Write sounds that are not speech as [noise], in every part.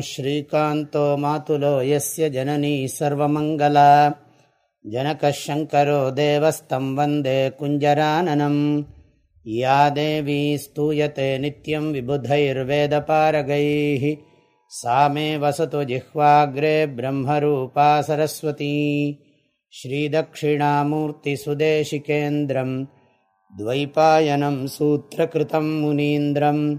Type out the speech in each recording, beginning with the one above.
श्रीकान्तो मातुलो यस्य जननी सर्वमङ्गला। जनकः शङ्करो देवस्तं वन्दे कुञ्जराननम्। या देवी स्तूयते नित्यं विबुधैर्वेदपारगैः। सा मे वसतु जिह्वाग्रे ब्रह्मरूपा सरस्वती। श्रीदक्षिणामूर्तिसुदेशिकेन्द्रम् द्वैपायनं सूत्रकृतं मुनीन्द्रम्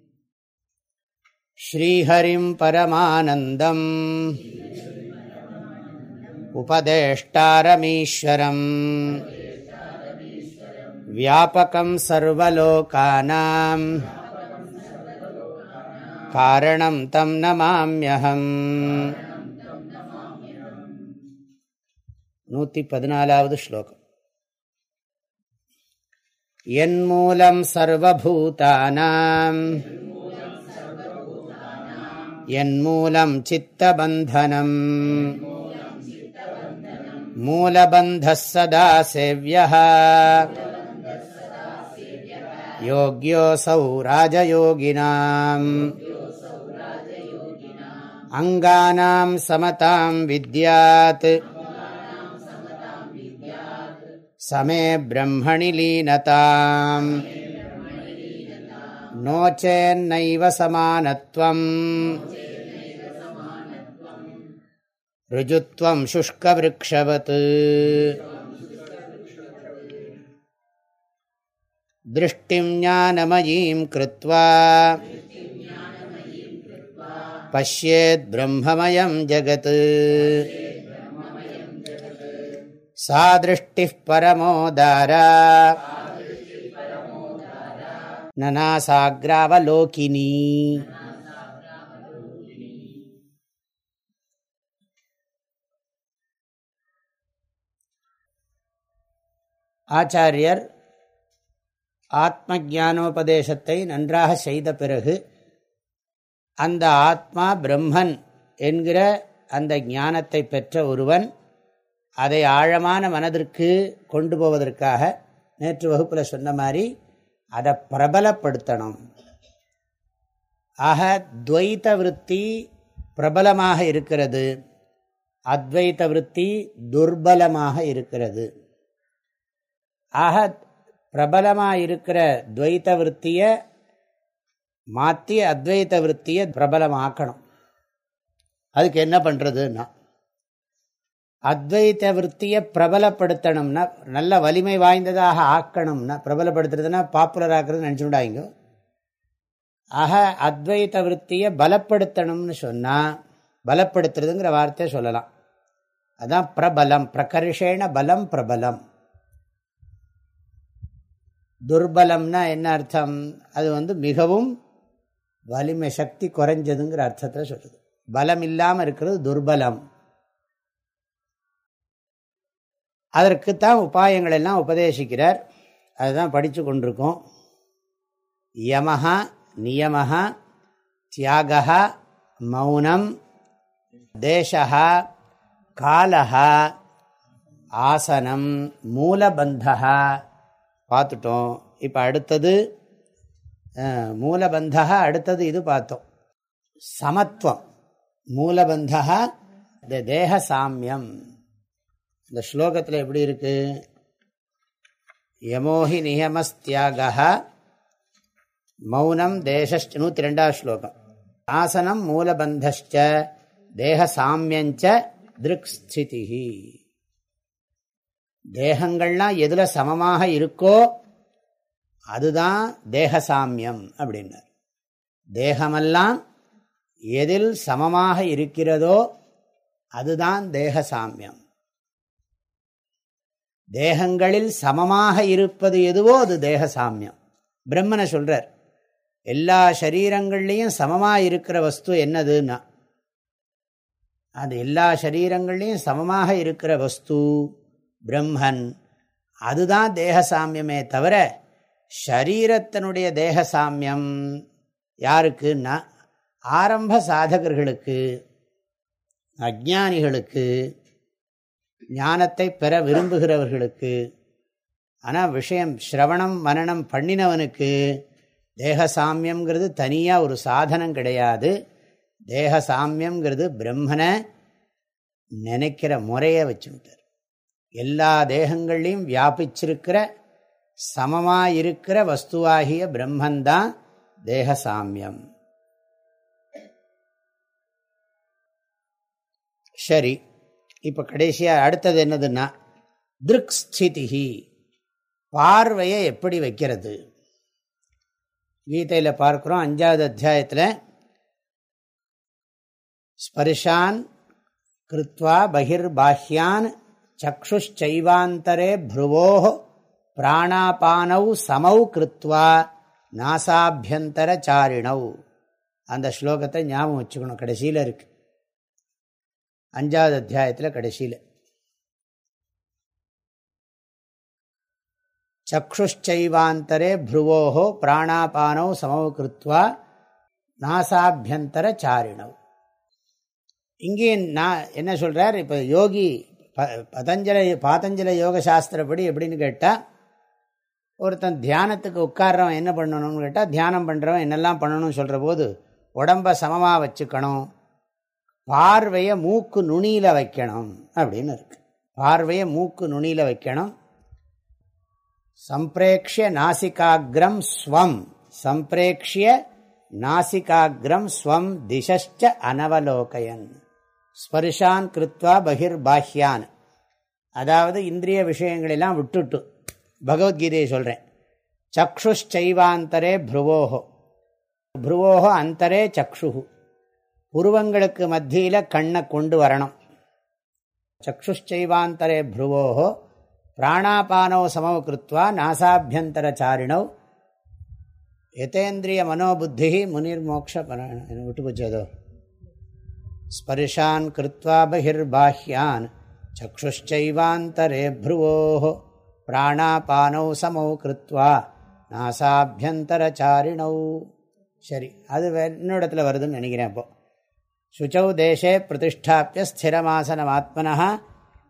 श्रीहरिं परमानन्दम् उपदेष्टारमीश्वरम् व्यापकं सर्वलोकानां कारणं तं नमाम्यहम् நூற்றி பதினாலாவது ஸ்லோகம் என் மூலம் சர்வபூதானாம் यन्मूलं चित्तबन्धनम् मूलबन्धः सदा सेव्यः योग्योऽसौ राजयोगिनाम् अङ्गानां समतां विद्यात् समे ब्रह्मणि लीनताम् नो चेन्नैव समानत्वम् ऋजुत्वं शुष्कवृक्षवत् दृष्टिं ज्ञानमयीं कृत्वा पश्येद्ब्रह्ममयं जगत् सा दृष्टिः परमोदारा ननासाग्रावलोकिनी ஆச்சாரியர் ஆத்ம ஜானோபதேசத்தை நன்றாக செய்த பிறகு அந்த ஆத்மா பிரம்மன் என்கிற அந்த ஞானத்தை பெற்ற ஒருவன் அதை ஆழமான மனதிற்கு கொண்டு போவதற்காக நேற்று வகுப்பில் சொன்ன மாதிரி அதை பிரபலப்படுத்தணும். ஆக துவைத்த விற்பி பிரபலமாக இருக்கிறது. அத்வைத்த விற்பி துர்பலமாக இருக்கிறது. ஆக பிரபலமாக இருக்கிற துவைத்த விற்த்தியை மாற்றி அத்வைத்த விற்த்தியை பிரபலமாக்கணும். அதுக்கு என்ன பண்ணுறதுன்னா அத்வைத்த விற்த்தியை பிரபலப்படுத்தணும்னா நல்ல வலிமை வாய்ந்ததாக ஆக்கணும்னா பிரபலப்படுத்துறதுன்னா பாப்புலர் ஆக்குறது நினச்சுடாங்க ஆக அத்வைத்த விற்த்தியை பலப்படுத்தணும்னு சொன்னால் பலப்படுத்துறதுங்கிற வார்த்தையை சொல்லலாம். அதான் பிரபலம் பிரகர்ஷேண பலம் பிரபலம். துர்பலம்னா என்ன அர்த்தம்? அது வந்து மிகவும் வலிமை சக்தி குறைஞ்சதுங்கிற அர்த்தத்தில் சொல்லுது பலம் இல்லாமல் இருக்கிறது துர்பலம். அதற்குத்தான் உபாயங்கள் எல்லாம் உபதேசிக்கிறார். அதுதான் படித்து கொண்டிருக்கோம். யமஹா நியமஹா தியாகா மௌனம் தேசா காலஹா ஆசனம் மூலபந்தா பார்த்துட்டோம். இப்போ அடுத்தது மூலபந்தா அடுத்தது இது பார்த்தோம். சமத்துவம். மூலபந்தா இந்த தேக சாமியம். இந்த ஸ்லோகத்தில் எப்படி இருக்கு? யமோஹி நியமஸ்தியாக மௌனம் தேசஸ்ட நூற்றி ரெண்டாவது ஸ்லோகம். ஆசனம் மூலபந்தச்ச தேக சாமியஞ்ச திருக் தேகங்கள்லாம் எதில் சமமாக இருக்கோ அதுதான் தேகசாமியம் அப்படின்னார். தேகமெல்லாம் எதில் சமமாக இருக்கிறதோ அதுதான் தேகசாமியம். தேகங்களில் சமமாக இருப்பது எதுவோ அது தேகசாமியம். பிரம்மனை சொல்றார் எல்லா சரீரங்கள்லேயும் சமமாக இருக்கிற வஸ்து என்னதுன்னா அது எல்லா சரீரங்கள்லேயும் சமமாக இருக்கிற வஸ்து. பிரம்மன். அதுதான் தேகசாமியமே தவிர ஷரீரத்தினுடைய தேகசாமியம். யாருக்குன்னா ஆரம்ப சாதகர்களுக்கு அஜானிகளுக்கு ஞானத்தை பெற விரும்புகிறவர்களுக்கு ஆனால் விஷயம் ஸ்ரவணம் மனநம் பண்ணினவனுக்கு தேகசாமியம்ங்கிறது தனியாக ஒரு சாதனம் கிடையாது. தேகசாமியம்ங்கிறது பிரம்மனை நினைக்கிற முறையை வச்சுட்டார் எல்லா தேகங்கள்லையும் வியாபிச்சிருக்கிற சமமாக இருக்கிற வஸ்துவாகிய பிரம்மந்தான் தேகசாமியம். சரி இப்போ கடைசியாக அடுத்தது என்னதுன்னா திருக் ஸ்திதிஹி பார்வையை எப்படி வைக்கிறது? கீதையில் பார்க்குறோம் அஞ்சாவது அத்தியாயத்தில் ஸ்பர்ஷான் கிருத்வா பகிர்பாஹ்யான் சக்ஷுச்சைவாந்தரே ப்ருவோ பிராணாபானௌ சமௌ கிருத்வா நாசாபியந்தர சாரிணவ் அந்த ஸ்லோகத்தை ஞாபகம் வச்சுக்கணும் கடைசியில் இருக்கு. அஞ்சாவது அத்தியாயத்தில் கடைசியில். சக்ஷுச்சைவாந்தரே ப்ருவோ பிராணாபானோ சமௌ கிருத்வா நாசாபியந்தர சாரிணவ் இங்கே நான் என்ன சொல்கிறார் இப்போ யோகி பதஞ்சல பாதஞ்சல யோக சாஸ்திரப்படி எப்படின்னு கேட்டால் ஒருத்தன் தியானத்துக்கு உட்கார்றவன் என்ன பண்ணணும்னு கேட்டால் தியானம் பண்ணுறவன் என்னெல்லாம் பண்ணணும்னு சொல்கிற போது உடம்பை சமமாக வச்சுக்கணும். பார்வையை மூக்கு நுனியில் வைக்கணும் அப்படின்னு இருக்கு. பார்வையை மூக்கு நுனியில் வைக்கணும். சம்பிரேக்ஷிய நாசிகாகிரம் ஸ்வம். சம்பிரேக்ஷிய நாசிகாகிரம் ஸ்வம் திசஷ்ட அனவலோகயன். ஸ்பர்ஷான் கிருத்வா பகிர் பாஹ்யான் அதாவது இந்திரிய விஷயங்களெல்லாம் விட்டுட்டு பகவத்கீதையை சொல்கிறேன் சக்ஷுச்சைவாந்தரே புருவோகோ புருவோகோ அந்தரே சக்ஷு புருவங்களுக்கு மத்தியில் கண்ணை கொண்டு வரணும். சக்ஷுச்சைவாந்தரே புருவோகோ பிராணாபானோ சமவு கிருத்வா நாசாபியந்தரச்சாரிணோ. சாரிணவ் எதேந்திரிய மனோபுத்தி முனிர்மோக்ஷ விட்டு போச்சதோ ஸ்பர்ஷான் கிருத்வா பகிர்பாஹ்யான் சக்ஷுச்சைவாந்தரே ப்ருவோ பிராணாபானௌ சமௌ கிருத்வா நாசாபியந்தரச்சாரிணௌ. சரி அது இன்னொடத்தில் வருதுன்னு நினைக்கிறேன் இப்போ. சுச்சௌ தேசே பிரதிஷ்டாப்பிய ஸ்திரமாசனம் ஆத்மனா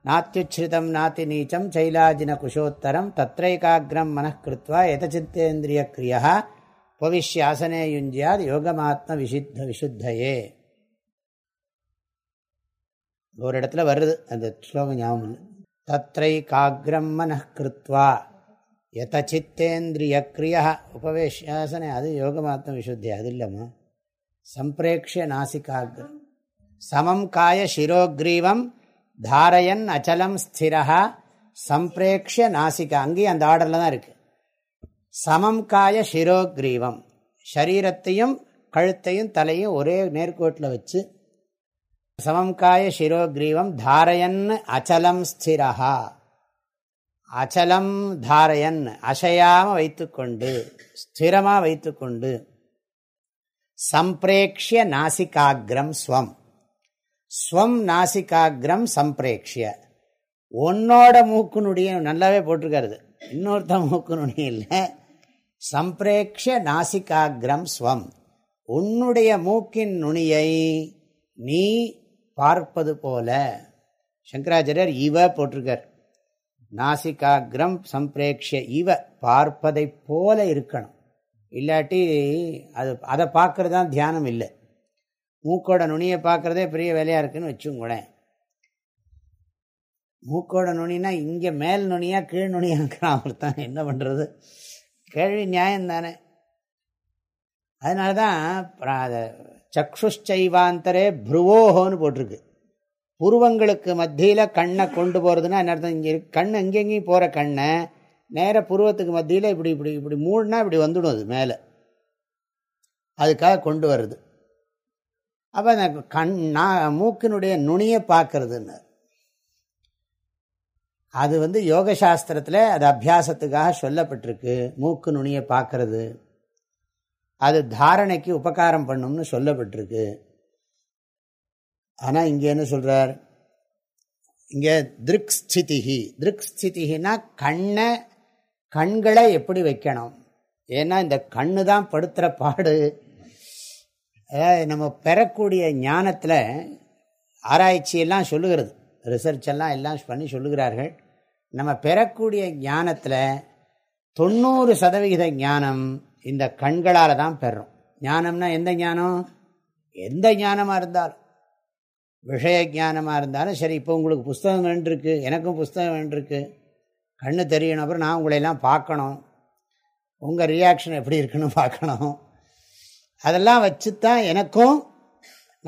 நாத்தியுச்சிரிதம் நாத்தி நீச்சம் சைலாஜின குஷோத்தரம் தத்ரைகாகிரம் மனக்கிருத்வா எதச்சித்தேந்திரிய கிரியா பவிஷ்யாசனே யுஞ்சியாத் யோகமாத்ம விசித்த விசுத்தையே. ஒரு இடத்துல வருது. அந்த ஸ்லோகம் ஞாபகம் இல்லை தத்ரை காக்ரம் மனக்கிருத்வா யதச்சித்தேந்திரிய கிரியா. உபவேஷாசனே அது யோகமாத்ம விசுத்தி. அது இல்லாமல் சம்பிரேக்ஷ நாசிகாகிரம். சமம் காய சிரோக்ரீவம். தாரயன் அச்சலம் ஸ்திரா சம்பிரேக்ஷ நாசிகா. அங்கேயும் அந்த ஆர்டரில் தான் இருக்கு. சமம் காய சிரோக்ரீவம். சரீரத்தையும் கழுத்தையும் தலையும் ஒரே நேர்கோட்டில் வச்சு சமம் காய சிரோக்ரீவம் தாரயன் அச்சலம் ஸ்திரா அச்சலம் தாரயன் அசையாம வைத்துக்கொண்டு ஸ்திரமாக வைத்துக்கொண்டு சம்பிரேக்ஷிய நாசிகாகிரம் ஸ்வம். ஸ்வம் நாசிகாகிரம் சம்பிரேக்ஷிய. உன்னோட மூக்கு நுடிய நல்லாவே போட்டிருக்காரு. இன்னொருத்த மூக்கு நுடி இல்லை. சம்பிரேக்ஷ நாசிகாகிரம் ஸ்வம். உன்னுடைய மூக்கின் நுனியை நீ பார்ப்பது போல. சங்கராச்சாரியர் இவ போட்டிருக்கார். நாசிகாகிரம் சம்பிரேக்ஷ இவ பார்ப்பதை போல இருக்கணும். இல்லாட்டி அது அதை பார்க்கறது தான் தியானம் இல்லை. மூக்கோட நுனியை பார்க்குறதே பெரிய வேலையாக இருக்குன்னு வச்சுங்களேன் மூக்கோட நுனினா இங்கே மேல் நுனியா கீழ் நுனியாங்கிறான் தான் என்ன பண்ணுறது கேள்வி நியாயம் தானே அதனால தான் சக்ஷுச்சைவாந்தரே புருவோஹோன்னு போட்டிருக்கு. புருவங்களுக்கு மத்தியில் கண்ணை கொண்டு போகிறதுனா என்ன அர்த்தம்? இங்கே கண் எங்கெங்கேயும் போகிற கண்ணை நேர புருவத்துக்கு மத்தியில் இப்படி இப்படி இப்படி மூடினா இப்படி வந்துடும் அது மேலே. அதுக்காக கொண்டு வருது. அப்போ அந்த கண் நான் மூக்கினுடைய நுனியை பார்க்கறதுன்னு. அது வந்து யோக சாஸ்திரத்தில் அது அபியாசத்துக்காக சொல்லப்பட்டிருக்கு. மூக்கு நுனியை பார்க்கறது. அது தாரணைக்கு உபகாரம் பண்ணும்னு சொல்லப்பட்டிருக்கு. ஆனால் இங்கே என்ன சொல்கிறார் இங்கே திருக் ஸ்திதிஹி திருக் கண்ணை கண்களை எப்படி வைக்கணும்? ஏன்னா இந்த கண்ணு தான் படுத்துகிற பாடு. அதாவது நம்ம பெறக்கூடிய ஞானத்தில் ஆராய்ச்சியெல்லாம் சொல்லுகிறது. ரிசர்ச் எல்லாம் எல்லாம் பண்ணி சொல்லுகிறார்கள். நம்ம பெறக்கூடிய ஞானத்தில் தொண்ணூறு சதவிகித ஞானம் இந்த கண்களால் தான் பெறோம் ஞானம்னா எந்த ஞானம்? எந்த ஞானமாக இருந்தாலும். விஷய ஞானமாக இருந்தாலும் சரி இப்போ உங்களுக்கு புஸ்தகம் வேண்டிருக்கு எனக்கும் புஸ்தகம் வேண்டிருக்கு கண்ணு தெரியணும் அப்புறம் நான் உங்களையெல்லாம் பார்க்கணும். உங்கள் ரியாக்ஷன் எப்படி இருக்குன்னு பார்க்கணும். அதெல்லாம் வச்சு தான் எனக்கும்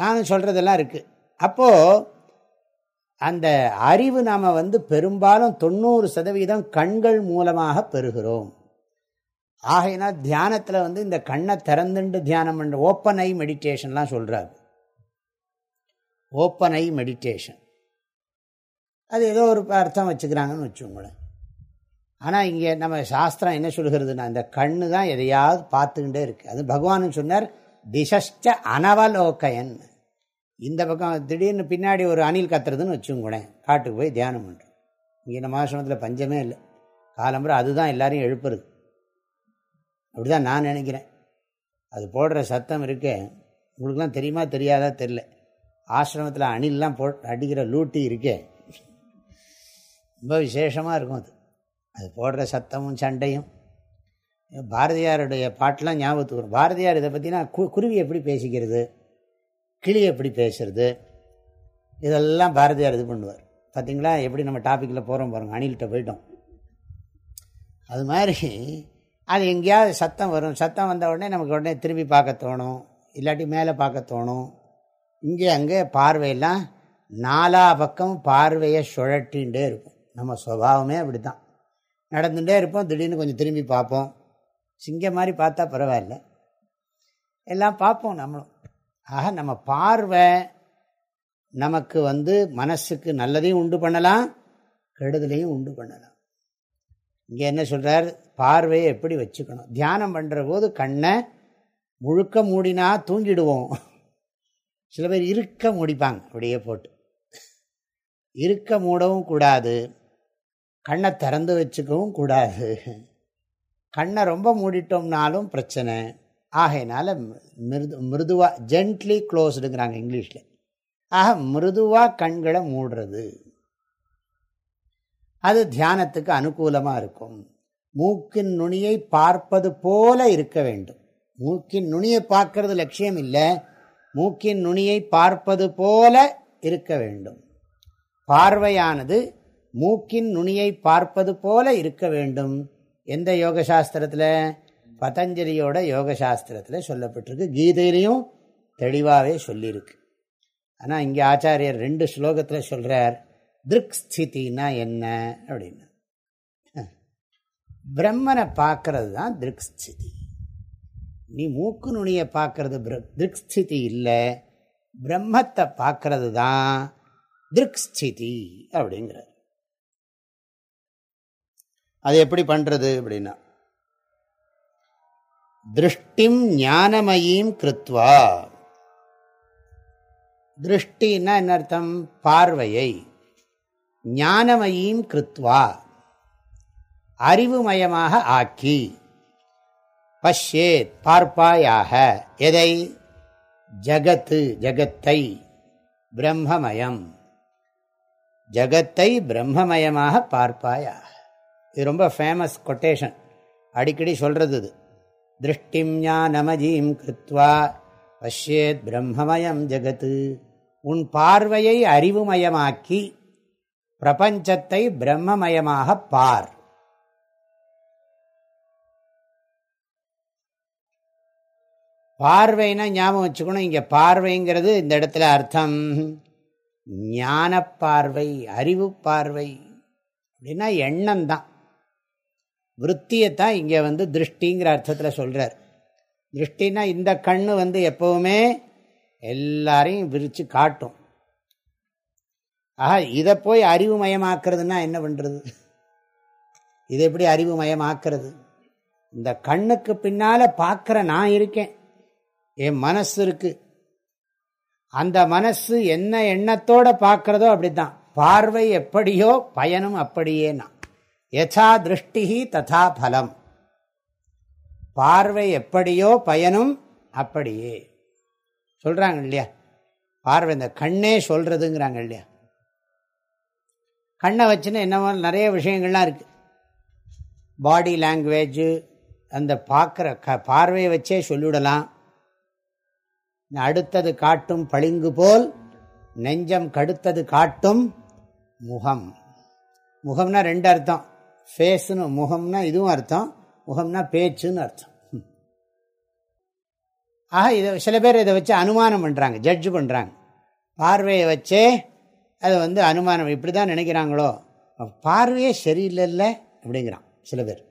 நானும் சொல்கிறதெல்லாம் இருக்குது அப்போது அந்த அறிவு நாம் வந்து பெரும்பாலும் தொண்ணூறு சதவீதம் கண்கள் மூலமாக பெறுகிறோம். ஆகையினா தியானத்தில் வந்து இந்த கண்ணை திறந்துண்டு தியானம் பண்ணுற ஓப்பன் ஐ மெடிடேஷன்லாம் சொல்கிறாரு ஓப்பன் ஐ மெடிடேஷன் அது ஏதோ ஒரு அர்த்தம் வச்சுக்கிறாங்கன்னு வச்சுக்கோங்களேன். ஆனால் இங்கே நம்ம சாஸ்திரம் என்ன சொல்கிறதுனா இந்த கண்ணு தான் எதையாவது பார்த்துக்கிட்டே இருக்குது அது பகவான் சொன்னார் திசஷ்ட அனவலோக்கயன் இந்த பக்கம் திடீர்னு பின்னாடி ஒரு அணில் கத்துறதுன்னு வச்சுக்கோங்களேன். காட்டுக்கு போய் தியானம் பண்ணுறோம் இங்கே நம்ம ஆசிரமத்தில் பஞ்சமே இல்லை. காலம்புரை அதுதான் எல்லாரையும் எழுப்புறது. அப்படி தான் நான் நினைக்கிறேன். அது போடுற சத்தம் இருக்கே. உங்களுக்குலாம் தெரியுமா தெரியாதா? தெரில ஆசிரமத்தில் அணிலெலாம் போ அடிக்கிற லூட்டி இருக்கே. ரொம்ப விசேஷமாக இருக்கும் அது. அது போடுற சத்தமும் சண்டையும். பாரதியாருடைய பாட்டெலாம் ஞாபகத்துக்கு வரும். பாரதியார் இதை பற்றினா கு குருவி எப்படி பேசிக்கிறது? கிளி எப்படி பேசுறது? இதெல்லாம் பாரதியார் இது பண்ணுவார். பார்த்தீங்களா எப்படி நம்ம டாப்பிக்கில் போகிறோம் பாருங்கள் அணில்கிட்ட போயிட்டோம். அது மாதிரி அது எங்கேயாவது சத்தம் வரும். சத்தம் வந்த உடனே நமக்கு உடனே திரும்பி பார்க்க தோணும். இல்லாட்டி மேலே பார்க்க தோணும். இங்கே அங்கே பார்வையெல்லாம் நாலா பக்கம் பார்வையை சுழட்டின்ண்டே இருக்கும். நம்ம சுவாவமே அப்படி தான் நடந்துகிட்டே இருப்போம். திடீர்னு கொஞ்சம் திரும்பி பார்ப்போம். சிங்கம் மாதிரி பார்த்தா பரவாயில்ல. எல்லாம் பார்ப்போம் நம்மளும். ஆக நம்ம பார்வை நமக்கு வந்து மனசுக்கு நல்லதையும் உண்டு பண்ணலாம் கெடுதலையும் உண்டு பண்ணலாம். இங்கே என்ன சொல்கிறார் பார்வையை எப்படி வச்சுக்கணும்? தியானம் பண்ணுற போது கண்ணை முழுக்க மூடினா தூங்கிடுவோம். சில பேர் இருக்க முடிப்பாங்க அப்படியே போட்டு. இருக்க மூடவும் கூடாது. கண்ணை திறந்து வச்சுக்கவும் கூடாது. கண்ணை ரொம்ப மூடிட்டோம்னாலும் பிரச்சனை. ஆகையினால மிருது மிருதுவாக ஜென்ட்லி க்ளோஸ்டுங்கிறாங்க இங்கிலீஷில். ஆக மிருதுவாக கண்களை மூடுறது. அது தியானத்துக்கு அனுகூலமாக இருக்கும். மூக்கின் நுனியை பார்ப்பது போல இருக்க வேண்டும். மூக்கின் நுனியை பார்க்கறது லட்சியம் இல்லை. மூக்கின் நுனியை பார்ப்பது போல இருக்க வேண்டும். பார்வையானது மூக்கின் நுனியை பார்ப்பது போல இருக்க வேண்டும். எந்த யோக சாஸ்திரத்தில் பதஞ்சலியோட யோக சாஸ்திரத்தில் சொல்லப்பட்டிருக்கு. கீதையிலையும் தெளிவாகவே சொல்லியிருக்கு ஆனால் இங்கே ஆச்சாரியர் ரெண்டு ஸ்லோகத்தில் சொல்கிறார் திருக் ஸ்திதினா என்ன? அப்படின்னா. பிரம்மனை பார்க்கறது தான் திருக்ஸ்திதி நீ மூக்கு நுனியை பார்க்கறது திருக்ஸ்திதி இல்லை பிரம்மத்தை பார்க்கறது தான் திருக்ஸ்திதி அப்படிங்கிறார். அது எப்படி பண்ணுறது அப்படின்னா திருஷ்டிம் ஞானமயீம் கிருத்வா. திருஷ்டின்னா என்ன அர்த்தம்? பார்வையை. ஞானமயீம் கிருத்வா. அறிவுமயமாக ஆக்கி. பஷ்யேத் பார்ப்பாயாக. எதை? ஜகத்து ஜகத்தை பிரம்மமயம். ஜகத்தை பிரம்மமயமாக பார்ப்பாயாக. இது ரொம்ப ஃபேமஸ் கொட்டேஷன் அடிக்கடி சொல்கிறது இது. திருஷ்டிம் ஞானமஜீம் கிருத்வா பஷ்யேத் பிரம்மமயம் ஜகத்து. உன் பார்வையை அறிவுமயமாக்கி பிரபஞ்சத்தை பிரம்மமயமாக பார். பார்வைனா ஞாபகம் வச்சுக்கணும். இங்கே பார்வைங்கிறது இந்த இடத்துல அர்த்தம். ஞான பார்வை அறிவு பார்வை அப்படின்னா எண்ணம் தான் விற்த்தியத்தான் இங்கே வந்து திருஷ்டிங்கிற அர்த்தத்தில் சொல்கிறார் திருஷ்டின்னா இந்த கண்ணு வந்து எப்போவுமே எல்லாரையும் விரித்து காட்டும். ஆஹா இதை போய் அறிவுமயமாக்குறதுன்னா என்ன பண்ணுறது இதை எப்படி அறிவுமயமாக்குறது? இந்த கண்ணுக்கு பின்னால் பார்க்குற நான் இருக்கேன். என் மனசு இருக்கு. அந்த மனசு என்ன எண்ணத்தோட பார்க்கறதோ அப்படித்தான். பார்வை எப்படியோ பயனும் அப்படியே நான். யசா திருஷ்டி ததா பலம். பார்வை எப்படியோ பயனும் அப்படியே. சொல்றாங்க இல்லையா? பார்வை இந்த கண்ணே சொல்றதுங்கிறாங்க இல்லையா? கண்ணை வச்சுன்னு என்னவோ நிறைய விஷயங்கள்லாம் இருக்கு. பாடி லாங்குவேஜு அந்த பார்க்குற க பார்வையை வச்சே சொல்லிவிடலாம். அடுத்தது காட்டும் பளிங்கு போல் நெஞ்சம் கடுத்தது காட்டும் முகம். முகம்னா ரெண்டு அர்த்தம். ஃபேஸ்னு முகம்னா இதுவும் அர்த்தம். முகம்னா பேச்சுன்னு அர்த்தம். ஆக இதை சில பேர் இதை வச்சு அனுமானம் பண்ணுறாங்க ஜட்ஜு பண்ணுறாங்க பார்வையை வச்சே அதை வந்து அனுமானம் இப்படி தான் நினைக்கிறாங்களோ? பார்வையே சரியில்லைல்ல அப்படிங்கிறான் சில பேர்.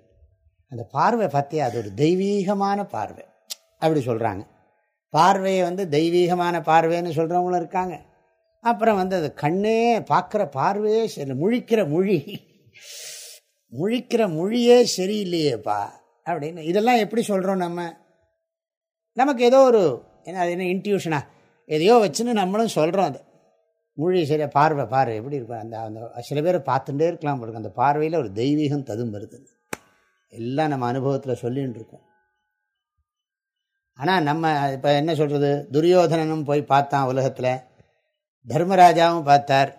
அந்த பார்வை பார்த்தியா அது ஒரு தெய்வீகமான பார்வை. அப்படி சொல்கிறாங்க பார்வையை வந்து தெய்வீகமான பார்வைன்னு சொல்கிறவங்களும் இருக்காங்க. அப்புறம் வந்து அது கண்ணே பார்க்குற பார்வையே சரி முழிக்கிற மொழி. முழிக்கிற மொழியே சரியில்லையேப்பா அப்படின்னு. இதெல்லாம் எப்படி சொல்கிறோம் நம்ம? நமக்கு ஏதோ ஒரு என்ன அது என்ன இன்ட்யூஷனா எதையோ வச்சுன்னு நம்மளும் சொல்கிறோம் அது. மொழி சரியா பார்வை பார்வை எப்படி இருக்கும் அந்த அந்த சில பேர் பார்த்துட்டே இருக்கலாம் போடுங்க அந்த பார்வையில் ஒரு தெய்வீகம் ததும் வருது எல்லாம் நம்ம அனுபவத்தில் சொல்லின்னு இருக்கோம். ஆனால் நம்ம இப்போ என்ன சொல்கிறது துரியோதனனும் போய் பார்த்தான் உலகத்தில். தர்மராஜாவும் பார்த்தார்.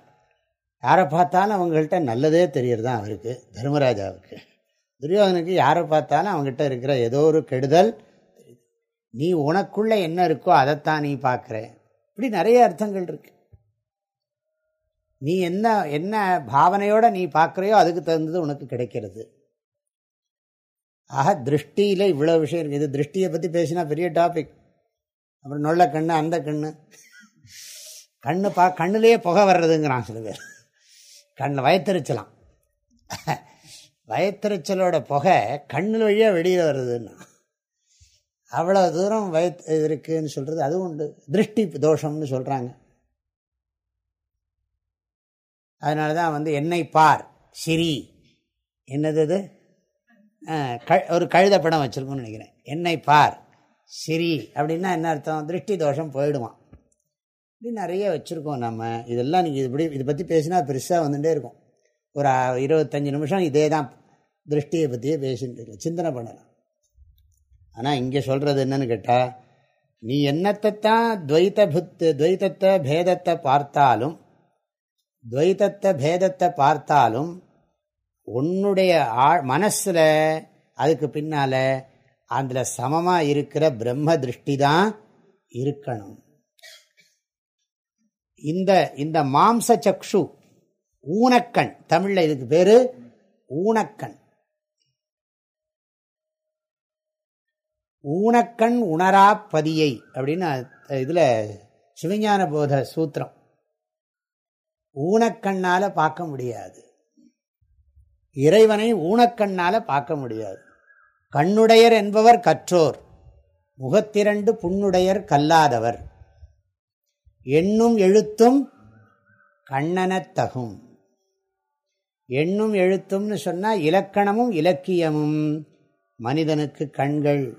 யாரை பார்த்தாலும் அவங்கள்ட்ட நல்லதே தெரியறது தான் அவருக்கு தர்மராஜாவுக்கு. துரியோதனுக்கு யாரை பார்த்தாலும் அவங்ககிட்ட இருக்கிற ஏதோ ஒரு கெடுதல் நீ உனக்குள்ளே என்ன இருக்கோ அதைத்தான் நீ பார்க்குற. இப்படி நிறைய அர்த்தங்கள் இருக்கு. நீ என்ன என்ன பாவனையோட நீ பார்க்குறையோ அதுக்கு தகுந்தது உனக்கு கிடைக்கிறது. ஆக திருஷ்டியில் இவ்வளோ விஷயம் இருக்குது இது திருஷ்டியை பற்றி பேசினா பெரிய டாபிக் அப்புறம் நொல்ல கண்ணு அந்த கண்ணு. கண்ணு பா கண்ணுலேயே புகை வர்றதுங்கிறான் சில பேர். கண்ணில் வயத்தறிச்சலாம் வயத்தறிச்சலோட புகை கண்ணு வழியாக வெளியில் வருதுன்னா அவ்வளோ தூரம் வயத்து இருக்குன்னு சொல்கிறது அதுவும் உண்டு. திருஷ்டி தோஷம்னு சொல்கிறாங்க அதனால தான் வந்து என்னை பார் சிரி. என்னது க ஒரு கழுத படம் வச்சுருக்கோம்னு நினைக்கிறேன். என்னை பார் சிரி அப்படின்னா என்ன அர்த்தம்? திருஷ்டி தோஷம் போயிடுவான் இப்படி நிறைய வச்சுருக்கோம் நம்ம. இதெல்லாம் நீங்கள் இப்படி இதை பற்றி பேசினா பெருசாக வந்துகிட்டே இருக்கும். ஒரு இருபத்தஞ்சி நிமிஷம் இதே தான் திருஷ்டியை பற்றியே பேசிட்டு சிந்தனை பண்ணலாம். ஆனால் இங்கே சொல்கிறது என்னன்னு கேட்டால் நீ என்னத்தை தான் துவைத்த புத்து துவைத்தத்தை பேதத்தை பார்த்தாலும் துவைத்தத்தை பேதத்தை பார்த்தாலும் உன்னுடைய ஆ மனசில் அதுக்கு பின்னால் அதில் சமமாக இருக்கிற பிரம்ம திருஷ்டி தான் இருக்கணும். இந்த இந்த மாம்ச சக்ஷு ஊனக்கண் தமிழில் இதுக்கு பேர் ஊனக்கண். ஊனக்கண் உணரா பதியை அப்படின்னு இதில் சிவஞான போத சூத்திரம். ஊனக்கண்ணால் பார்க்க முடியாது. இறைவனை ஊனக்கண்ணால் பார்க்க முடியாது. கண்ணுடையர் என்பவர் கற்றோர் முகத்திரண்டு புண்ணுடையர் கல்லாதவர். எண்ணும் எழுத்தும் கண்ணனத்தகும் எண்ணும் எழுத்தும்னு சொன்னால் இலக்கணமும் இலக்கியமும். மனிதனுக்கு கண்கள்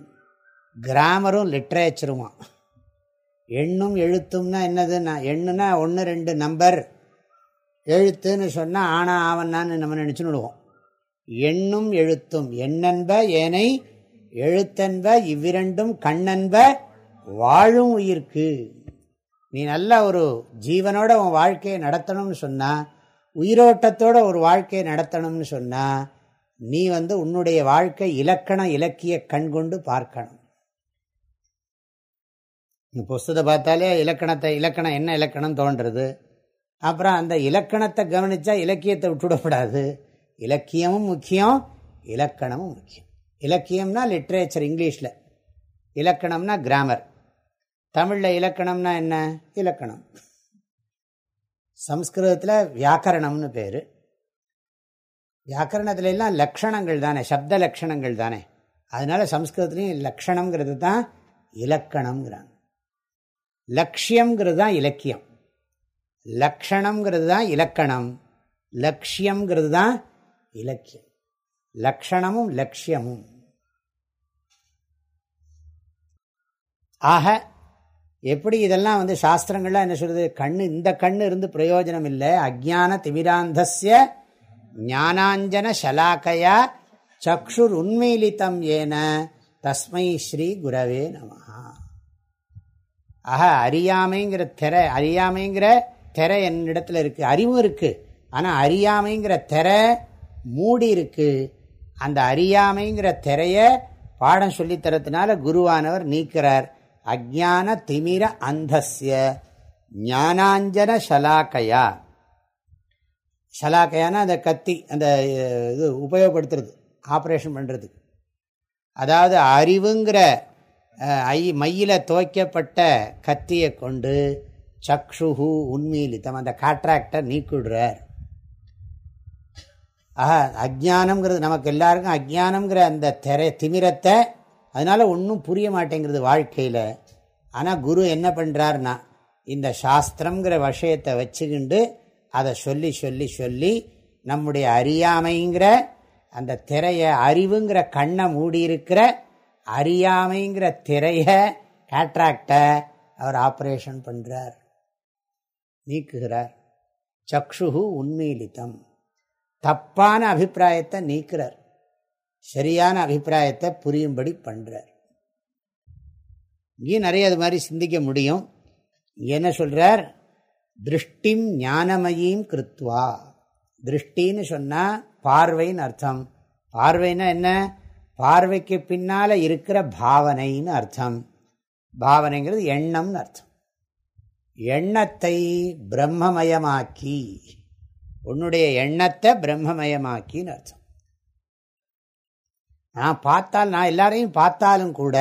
கிராமரும் லிட்ரேச்சருமா. எண்ணும் எழுத்தும்னா என்னதுன்னா எண்ணுனா ஒன்று ரெண்டு நம்பர். எழுத்துன்னு சொன்னால் ஆனா ஆவன்னான்னு நம்ம நினச்சின்னு விடுவோம். எண்ணும் எழுத்தும் எண்ணன்ப ஏனை எழுத்தென்ப இவ்விரண்டும் கண்ணென்ப வாழும் உயிர்க்கு. நீ நல்ல ஒரு ஜீவனோட உன் வாழ்க்கையை நடத்தணும்னு சொன்னால் உயிரோட்டத்தோட ஒரு வாழ்க்கையை நடத்தணும்னு சொன்னால் நீ வந்து உன்னுடைய வாழ்க்கை இலக்கண இலக்கிய கண்கொண்டு பார்க்கணும். நீ புஸ்தத்தை பார்த்தாலே இலக்கணத்தை இலக்கணம் என்ன இலக்கணம் தோன்றுறது? அப்புறம் அந்த இலக்கணத்தை கவனித்தா இலக்கியத்தை விட்டுவிடக்கூடாது. இலக்கியமும் முக்கியம் இலக்கணமும் முக்கியம். இலக்கியம்னா லிட்ரேச்சர் இங்கிலீஷில். இலக்கணம்னா கிராமர் தமிழில் இலக்கணம்னா என்ன? இலக்கணம். சம்ஸ்கிருதத்தில் வியாக்கரணம்னு பேர். வியாக்கரணத்துல எல்லாம் லக்ஷணங்கள் தானே சப்த லக்ஷணங்கள் தானே. அதனால சம்ஸ்கிருதத்துலேயும் லக்ஷணங்கிறது தான் இலக்கணம்ங்கிறாங்க. லக்ஷியங்கிறது தான் இலக்கியம். லக்ஷணங்கிறது தான் இலக்கணம். லக்ஷியங்கிறது தான் இலக்கியம். லக்ஷணமும் லட்சியமும். ஆக எப்படி இதெல்லாம் வந்து சாஸ்திரங்கள்லாம் என்ன சொல்றது? கண்ணு இந்த கண்ணு இருந்து பிரயோஜனம் இல்லை. அஜான திமிராந்தஸ்ய ஞானாஞ்சன சலாக்கையா சக்ஷுர் உண்மையிலித்தம் ஏன தஸ்மை ஸ்ரீ குரவே நமஹா. ஆக அறியாமைங்கிற திரை அறியாமைங்கிற திரை என்னிடத்துல இருக்கு. அறிவும் இருக்கு. ஆனால் அறியாமைங்கிற திரை மூடி இருக்கு அந்த அறியாமைங்கிற திரைய பாடம் சொல்லித்தரத்தினால குருவானவர் நீக்கிறார். அஜான திமிர அந்தஸ்ய ஞானாஞ்சன சலாக்கையா சலாக்கையான அந்த கத்தி அந்த இது உபயோகப்படுத்துறது ஆப்ரேஷன் பண்ணுறதுக்கு அதாவது அறிவுங்கிற ஐ மையில் துவைக்கப்பட்ட கத்தியை கொண்டு சக்ஷுஹு உண்மையிலித்தம் அந்த காட்ராக்டை நீக்கிடுறார் ஆஹா அஜானம்ங்கிறது நமக்கு எல்லாருக்கும் அஜானம்ங்கிற அந்த திரை திமிரத்தை அதனால் ஒன்றும் புரிய மாட்டேங்கிறது வாழ்க்கையில். ஆனால் குரு என்ன பண்ணுறாருனா இந்த சாஸ்திரங்கிற விஷயத்தை வச்சுக்கிண்டு அதை சொல்லி சொல்லி சொல்லி நம்முடைய அறியாமைங்கிற அந்த திரையை அறிவுங்கிற கண்ணை மூடி இருக்கிற அறியாமைங்கிற திரையை கேட்ராக்டை அவர் ஆப்ரேஷன் பண்ணுறார் நீக்குகிறார். சக்ஷுகு உண்மையிலித்தம் தப்பான அபிப்பிராயத்தை நீக்கிறார். சரியான அபிப்பிராயத்தை புரியும்படி பண்ணுறார் இங்கேயும் நிறைய அது மாதிரி சிந்திக்க முடியும். என்ன சொல்கிறார் திருஷ்டிம் ஞானமயீம் கிருத்வா. திருஷ்டின்னு சொன்னால் பார்வைன்னு அர்த்தம். பார்வைன்னா என்ன? பார்வைக்கு பின்னால் இருக்கிற பாவனைன்னு அர்த்தம். பாவனைங்கிறது எண்ணம்னு அர்த்தம். எண்ணத்தை பிரம்மமயமாக்கி உன்னுடைய எண்ணத்தை பிரம்மமயமாக்கின்னு அர்த்தம். நான் பார்த்தால் நான் எல்லாரையும் பார்த்தாலும் கூட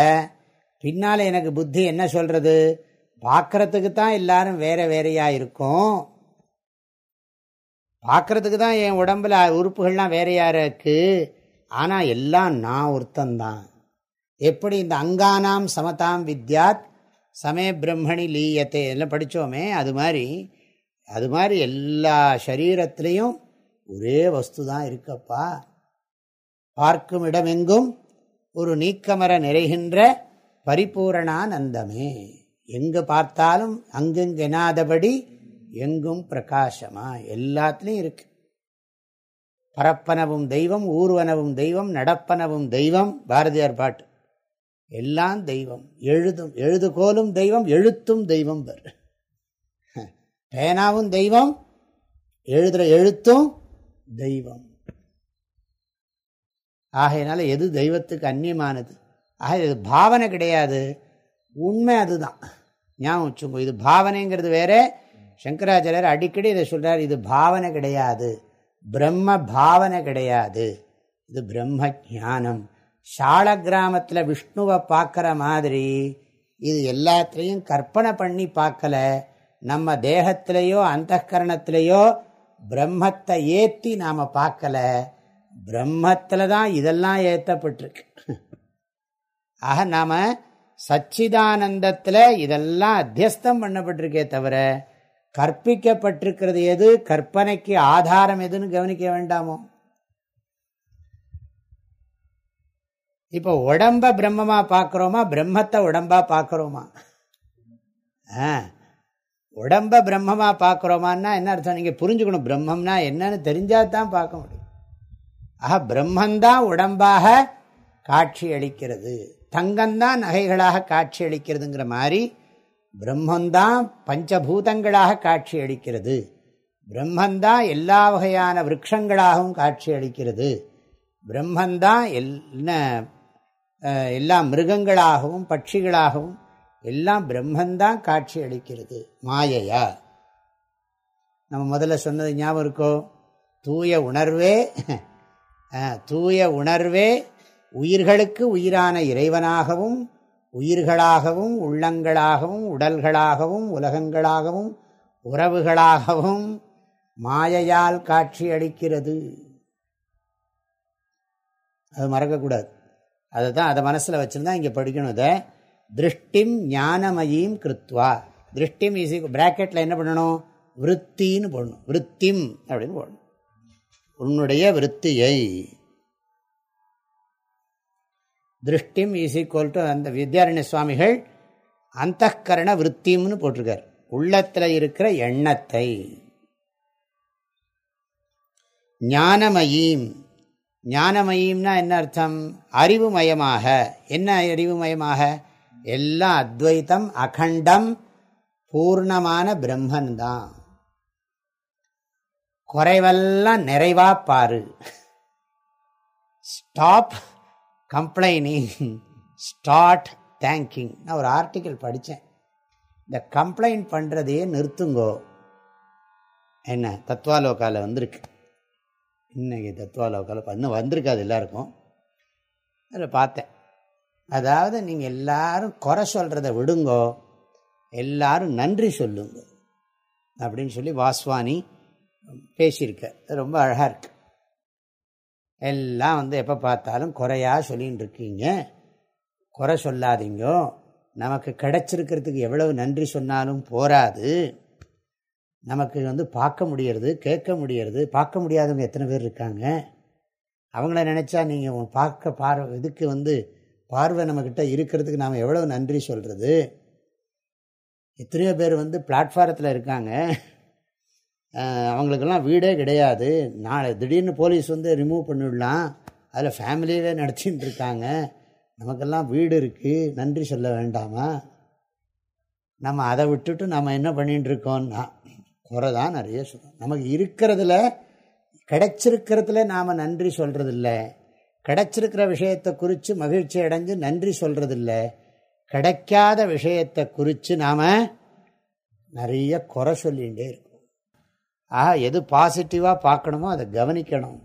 பின்னால் எனக்கு புத்தி என்ன சொல்கிறது பார்க்கறதுக்கு தான் எல்லாரும் வேற வேறையாக இருக்கும். பார்க்கறதுக்கு தான் என் உடம்புல உறுப்புகள்லாம் வேறையாக இருக்குது ஆனால் எல்லாம் நான் ஒருத்தந்தான் எப்படி இந்த அங்கானாம் சமதாம் வித்யாத் சமே பிரம்மணி லீயத்தை எல்லாம் படித்தோமே அது மாதிரி அது மாதிரி எல்லா சரீரத்திலையும் ஒரே வஸ்து தான் இருக்கப்பா. பார்க்கும் இடமெங்கும் ஒரு நீக்கமர நிறைகின்ற பரிபூரணானந்தமே. எங்கு பார்த்தாலும் அங்குங்கெனாதபடி எங்கும் பிரகாசமா. எல்லாத்துலேயும் இருக்கு. பரப்பனவும் தெய்வம் ஊர்வனவும் தெய்வம் நடப்பனவும் தெய்வம் பாரதியார் பாட்டு. எல்லாம் தெய்வம். எழுதும் எழுதுகோலும் தெய்வம் எழுத்தும் தெய்வம் பெரு பேனாவும் தெய்வம் எழுதுற எழுத்தும் தெய்வம். ஆகையினால எது தெய்வத்துக்கு அந்நியமானது? ஆக இது பாவனை கிடையாது. உண்மை அதுதான். ஞாபகம் வச்சுக்கோ இது பாவனைங்கிறது வேற சங்கராச்சாரியர் அடிக்கடி இதை சொல்றார் இது பாவனை கிடையாது. பிரம்ம பாவனை கிடையாது. இது பிரம்ம ஜானம் சால கிராமத்தில் விஷ்ணுவை பார்க்குற மாதிரி இது எல்லாத்துலேயும் கற்பனை பண்ணி பார்க்கல நம்ம தேகத்திலேயோ அந்த கரணத்திலேயோ பிரம்மத்தை ஏற்றி நாம் பார்க்கல. பிரம்மத்தில் தான் இதெல்லாம் ஏற்றப்பட்டிருக்கு ஆக நாம் சச்சிதானந்தத்தில் இதெல்லாம் அத்தியஸ்தம் பண்ணப்பட்டிருக்கே தவிர கற்பிக்கப்பட்டிருக்கிறது எது கற்பனைக்கு ஆதாரம் எதுன்னு கவனிக்க வேண்டாமோ? இப்போ உடம்ப பிரம்மமாக பார்க்குறோமா பிரம்மத்தை உடம்பாக பார்க்குறோமா? ஆ உடம்ப பிரம்மமா பார்க்குறோமான்னா என்ன அர்த்தம்? நீங்கள் புரிஞ்சுக்கணும். பிரம்மம்னா என்னன்னு தெரிஞ்சால் தான் பார்க்க முடியும். ஆக பிரம்மந்தான் உடம்பாக காட்சி அளிக்கிறது தங்கம்தான் நகைகளாக காட்சி அளிக்கிறதுங்கிற மாதிரி பிரம்மந்தான் பஞ்சபூதங்களாக காட்சி அளிக்கிறது பிரம்மந்தான் எல்லா வகையான விரக்ஷங்களாகவும் காட்சி அளிக்கிறது பிரம்மந்தான் என்ன எல்லா மிருகங்களாகவும் பட்சிகளாகவும் எல்லாம் பிரம்மந்தான் காட்சி அளிக்கிறது மாயையா? நம்ம முதல்ல சொன்னது ஞாபகம் இருக்கோ? தூய உணர்வே தூய உணர்வே உயிர்களுக்கு உயிரான இறைவனாகவும் உயிர்களாகவும் உள்ளங்களாகவும் உடல்களாகவும் உலகங்களாகவும் உறவுகளாகவும் மாயையால் காட்சி அளிக்கிறது. அது மறக்கக்கூடாது. அதுதான் அதை மனசில் வச்சுருந்தா இங்கே படிக்கணும் இதை. திருஷ்டிம் ஞானமயீம் கிருத்வா. திருஷ்டிம் ஈஸி பிராக்கெட்டில் என்ன பண்ணணும்? விற்த்தின்னு போடணும். விற்த்திம் அப்படின்னு போடணும். உன்னுடைய விற்த்தியை திருஷ்டிம் இஸ் ஈக்குவல் டு அந்த வித்யாரண்ய சுவாமிகள் அந்த கரண விற்த்திம்னு போட்டிருக்கார். உள்ளத்தில் இருக்கிற எண்ணத்தை. ஞானமயீம். ஞானமயீம்னா என்ன அர்த்தம்? அறிவுமயமாக. என்ன அறிவுமயமாக? எல்லாம் அத்வைத்தம் அகண்டம் பூர்ணமான பிரம்மன் தான் குறைவெல்லாம் நிறைவா பாரு. ஸ்டாப் கம்ப்ளைனிங் ஸ்டார்ட் தேங்கிங் நான் ஒரு ஆர்டிக்கிள் படித்தேன் இந்த கம்ப்ளைண்ட் பண்ணுறதையே நிறுத்துங்கோ. என்ன? தத்வாலோக்காவில் வந்திருக்கு. இன்னைக்கு தத்வாலோக்காவில் இன்னும் வந்திருக்காது எல்லாருக்கும். அதில் பார்த்தேன். அதாவது நீங்கள் எல்லாரும் குறை சொல்கிறத விடுங்கோ எல்லாரும் நன்றி சொல்லுங்க அப்படின்னு சொல்லி வாஸ்வானி பேசியிருக்க ரொம்ப அழகாக இருக்கு. எல்லாம் வந்து எப்போ பார்த்தாலும் குறையா சொல்லின்னு இருக்கீங்க குறை சொல்லாதீங்க. நமக்கு கிடைச்சிருக்கிறதுக்கு எவ்வளவு நன்றி சொன்னாலும் போராது. நமக்கு வந்து பார்க்க முடியறது கேட்க முடியறது பார்க்க முடியாதவங்க எத்தனை பேர் இருக்காங்க? அவங்கள நினச்சா நீங்கள் பார்க்க பார் இதுக்கு வந்து பார்வை நம்மக்கிட்ட இருக்கிறதுக்கு நாம் எவ்வளோ நன்றி சொல்கிறது எத்தனையோ பேர் வந்து பிளாட்ஃபாரத்தில் இருக்காங்க. அவங்களுக்கெல்லாம் வீடே கிடையாது. நாளை திடீர்னு போலீஸ் வந்து ரிமூவ் பண்ணிவிடலாம் அதில் ஃபேமிலியவே நடத்தின்னு இருக்காங்க. நமக்கெல்லாம் வீடு இருக்குது நன்றி சொல்ல வேண்டாமா? நம்ம அதை விட்டுட்டு நம்ம என்ன பண்ணிட்டு இருக்கோம்னா குறை தான் நிறைய சொல்கிறோம் நமக்கு இருக்கிறதுல கிடைச்சிருக்கிறதுல நாம் நன்றி சொல்கிறதில்ல கிடைச்சிருக்கிற விஷயத்தை குறித்து மகிழ்ச்சி அடைஞ்சு நன்றி சொல்கிறதில்ல கிடைக்காத விஷயத்தை குறித்து நாம் நிறைய குறை சொல்லிகிட்டே இருக்கோம். ஆக எது பாசிட்டிவாக பார்க்கணுமோ அதை கவனிக்கணும்.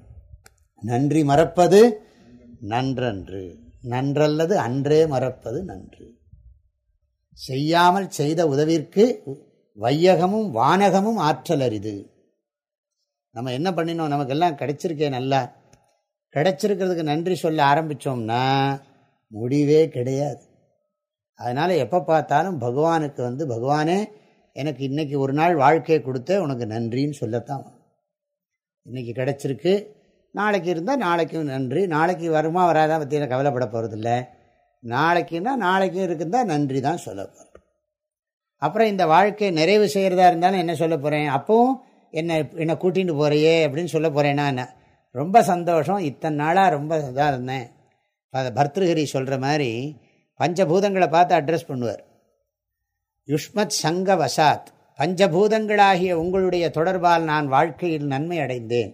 நன்றி மறப்பது நன்றன்று. நன்றல்லது அன்றே மறப்பது நன்று. செய்யாமல் செய்த உதவிற்கு வையகமும் வானகமும் ஆற்றல் அரிது நம்ம என்ன பண்ணினோம்? நமக்கெல்லாம் கிடைச்சிருக்கே நல்லா. கிடைச்சிருக்கிறதுக்கு நன்றி சொல்ல ஆரம்பித்தோம்னா முடிவே கிடையாது. அதனால் எப்போ பார்த்தாலும் பகவானுக்கு வந்து பகவானே எனக்கு இன்றைக்கி ஒரு நாள் வாழ்க்கையை கொடுத்து உனக்கு நன்றின்னு சொல்லத்தான் இன்றைக்கி கிடச்சிருக்கு. நாளைக்கு இருந்தால் நாளைக்கும் நன்றி. நாளைக்கு வருமா வராதான் பற்றி கவலைப்பட போகிறதில்ல நாளைக்குன்னா நாளைக்கும் இருக்குந்தா நன்றி தான் சொல்ல போகிறேன் அப்புறம் இந்த வாழ்க்கையை நிறைவு செய்கிறதா இருந்தாலும் என்ன சொல்ல போகிறேன் அப்பவும் என்னை என்னை கூட்டிகிட்டு போகிறையே அப்படின்னு சொல்ல போகிறேன்னா என்ன? ரொம்ப சந்தோஷம். இத்தனை நாளாக ரொம்ப இதாக இருந்தேன். பர்தகிரி சொல்கிற மாதிரி பஞ்சபூதங்களை பார்த்து அட்ரஸ் பண்ணுவார். யுஷ்மத் சங்க வசாத் பஞ்சபூதங்களாகிய உங்களுடைய தொடர்பால் நான் வாழ்க்கையில் நன்மை அடைந்தேன்.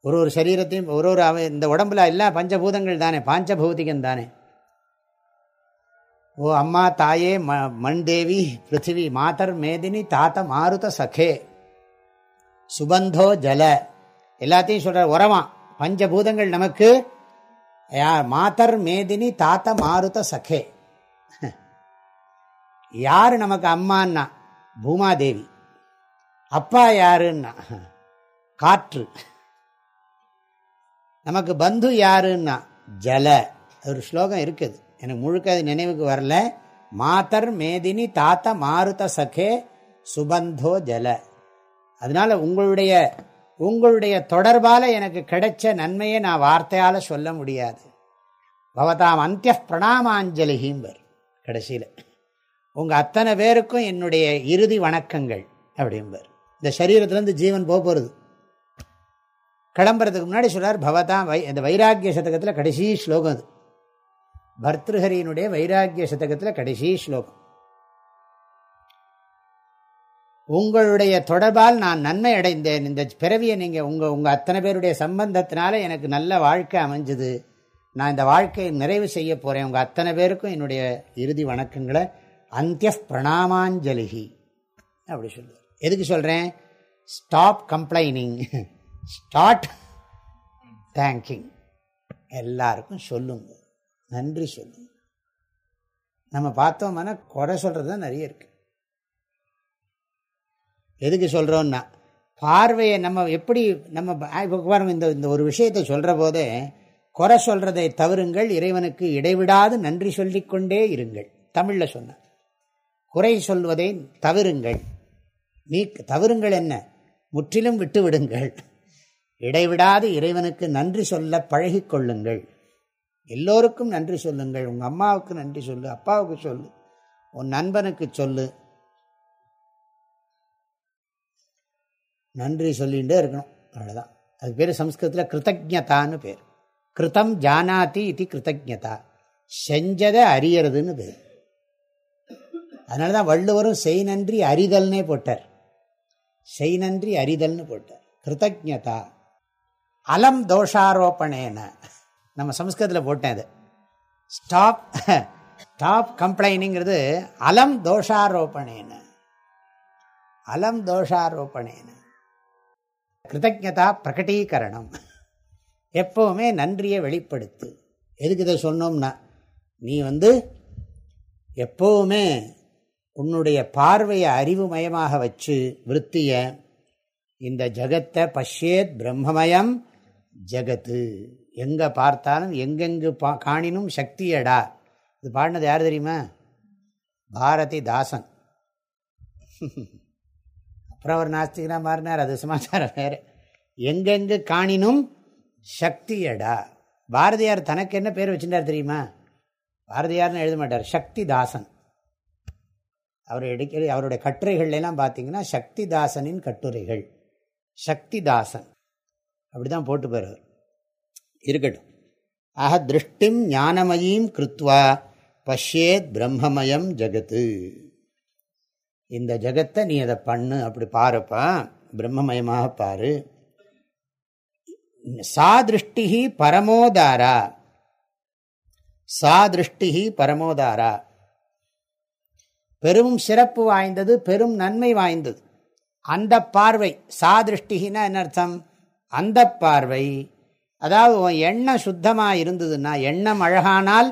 ஒரு ஒரு சரீரத்தையும் ஒரு ஒரு இந்த உடம்புல எல்லாம் பஞ்சபூதங்கள் தானே பாஞ்சபௌதிகம் தானே. ஓ அம்மா தாயே ம மண் தேவி பிருத்திவி மாதர் மேதினி தாத்த மாருத சகே. சுபந்தோ ஜல. எல்லாத்தையும் சொல்கிற உரமா பஞ்சபூதங்கள் நமக்கு மாதர் மேதினி தாத்த மாருத சகே. யார் நமக்கு அம்மான்னா? பூமாதேவி. அப்பா யாருன்னா? காற்று. நமக்கு பந்து யாருன்னா? ஜல. ஒரு ஸ்லோகம் இருக்குது. எனக்கு முழுக்க அது நினைவுக்கு வரல. மாதர் மேதினி தாத்த மாருத சகே சுபந்தோ ஜல. அதனால உங்களுடைய உங்களுடைய தொடர்பால் எனக்கு கிடைச்ச நன்மையை நான் வார்த்தையால் சொல்ல முடியாது. பவதாம் அந்திய பிரணாமாஞ்சலிகிம்பர் கடைசியில். உங்கள் அத்தனை பேருக்கும் என்னுடைய இறுதி வணக்கங்கள் அப்படிம்பர் இந்த சரீரத்திலேருந்து ஜீவன் போக போகிறது கிளம்புறதுக்கு முன்னாடி சொல்கிறார் பவதாம் வை இந்த வைராக்கிய சதகத்தில் கடைசி ஸ்லோகம் அது. பர்திருஹரியினுடைய வைராக்கிய சதகத்தில் கடைசி ஸ்லோகம். உங்களுடைய தொடர்பால் நான் நன்மை அடைந்தேன். இந்த பிறவியை நீங்கள் உங்கள் உங்கள் அத்தனை பேருடைய சம்பந்தத்தினால எனக்கு நல்ல வாழ்க்கை அமைஞ்சது. நான் இந்த வாழ்க்கையை நிறைவு செய்ய போகிறேன் உங்கள் அத்தனை பேருக்கும் என்னுடைய இறுதி வணக்கங்களை. அந்திய பிரணாமாஞ்சலிகி அப்படி சொல்லுவார் எதுக்கு சொல்கிறேன் ஸ்டாப் கம்ப்ளைனிங் ஸ்டார்ட் தேங்கிங் எல்லாருக்கும் சொல்லுங்க. நன்றி சொல்லுங்க. நம்ம பார்த்தோம்னா குறை சொல்கிறது தான் நிறைய இருக்குது எதுக்கு சொல்கிறோன்னா பார்வையை நம்ம எப்படி நம்ம பாருங்க இந்த இந்த ஒரு விஷயத்தை சொல்கிற போதே குறை சொல்கிறதை தவறுங்கள் இறைவனுக்கு இடைவிடாது நன்றி சொல்லிக்கொண்டே இருங்கள். தமிழில் சொன்ன குறை சொல்வதை தவறுங்கள். நீ தவறுங்கள் என்ன? முற்றிலும் விட்டுவிடுங்கள். இடைவிடாது இறைவனுக்கு நன்றி சொல்ல பழகிக்கொள்ளுங்கள் எல்லோருக்கும் நன்றி சொல்லுங்கள். உங்கள் அம்மாவுக்கு நன்றி சொல்லு அப்பாவுக்கு சொல்லு உன் நண்பனுக்கு சொல்லு நன்றி சொல்லிகிட்டே இருக்கணும். அவ்வளோதான் அது பேர் சம்ஸ்கிருதத்தில் கிருத்தஜதான்னு பேர். கிருத்தம் ஜானாதி இது கிருத்தஜதா செஞ்சதை அறியறதுன்னு பேர். அதனால தான் வள்ளுவரும் செய் நன்றி அறிதல்னே போட்டார். செய் நன்றி அறிதல்னு போட்டார். கிருத்தஜதா அலம் தோஷாரோப்பணேன நம்ம சம்ஸ்கிருதத்தில் போட்டேன் அது. ஸ்டாப் ஸ்டாப் கம்ப்ளைனிங்கிறது அலம் தோஷாரோப்பணேன அலம் தோஷாரோப்பணேன கிருத்தஜதா பிரகட்டீகரணம் எப்போவுமே நன்றியை வெளிப்படுத்து. எதுக்கு இதை சொன்னோம்னா நீ வந்து எப்போவுமே உன்னுடைய பார்வையை அறிவுமயமாக வச்சு விற்த்திய இந்த ஜகத்தை பஷ்யேத் பிரம்மமயம் ஜகத்து. எங்கே பார்த்தாலும் எங்கெங்கு பா காணினும் சக்தியடா. இது பாடினது யார் தெரியுமா? பாரதி தாசன் [laughs] அப்புறம் அவர் நாஸ்திகனா மாறினார் அது சமாச்சாரம் வேறு. எங்கெங்கு காணினும் சக்தியடா. பாரதியார் தனக்கு என்ன பேர் வச்சுட்டார் தெரியுமா? பாரதியார்னு எழுத மாட்டார் சக்தி தாசன் அவர் எடுக்க அவருடைய கட்டுரைகள்லாம் பார்த்தீங்கன்னா சக்தி தாசனின் கட்டுரைகள். சக்தி தாசன் அப்படிதான் போட்டு போயிருவர் இருக்கட்டும். ஆக திருஷ்டிம் ஞானமயீம் கிருத்வா பஷ்யேத் பிரம்மமயம் ஜகத்து. இந்த ஜகத்தை நீ அதை பண்ணு அப்படி பாருப்பா பிரம்மமயமாக பாரு. சா திருஷ்டி பரமோதாரா. சா திருஷ்டி பரமோதாரா. பெரும் சிறப்பு வாய்ந்தது பெரும் நன்மை வாய்ந்தது. அந்த பார்வை சா திருஷ்டினா என்ன அர்த்தம்? அந்த பார்வை. அதாவது எண்ணம் சுத்தமாக இருந்ததுன்னா எண்ணம் அழகானால்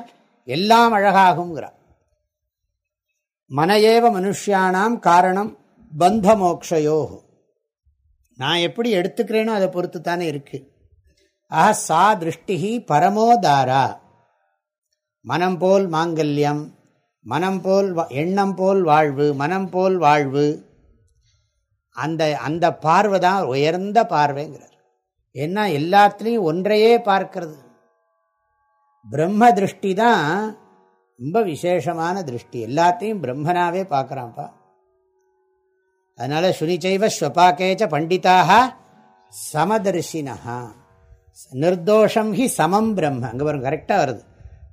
எல்லாம் அழகாகுங்கிறார் மனையேவ மனுஷியானாம் காரணம் பந்த மோக்ஷயோ நான் எப்படி எடுத்துக்கிறேனோ அதை பொறுத்து தானே இருக்கு. ஆஹா சா திருஷ்டி பரமோதாரா மனம் போல் மாங்கல்யம் மனம் போல் எண்ணம் போல் வாழ்வு மனம் போல் வாழ்வு. அந்த அந்த பார்வை தான் உயர்ந்த பார்வைங்கிறார். ஏன்னா எல்லாத்துலேயும் ஒன்றையே பார்க்கறது. பிரம்ம திருஷ்டி தான் ரொம்ப விசேஷமான திருஷ்டி. எல்லாத்தையும் பிரம்மனாவே பார்க்குறான்ப்பா. அதனால சுனிச்சைவ ஸ்வபாக்கேச்ச பண்டிதாக சமதர்ஷினா நிர்தோஷம் ஹி சமம் பிரம்ம. அங்கே வரும் கரெக்டாக வருது.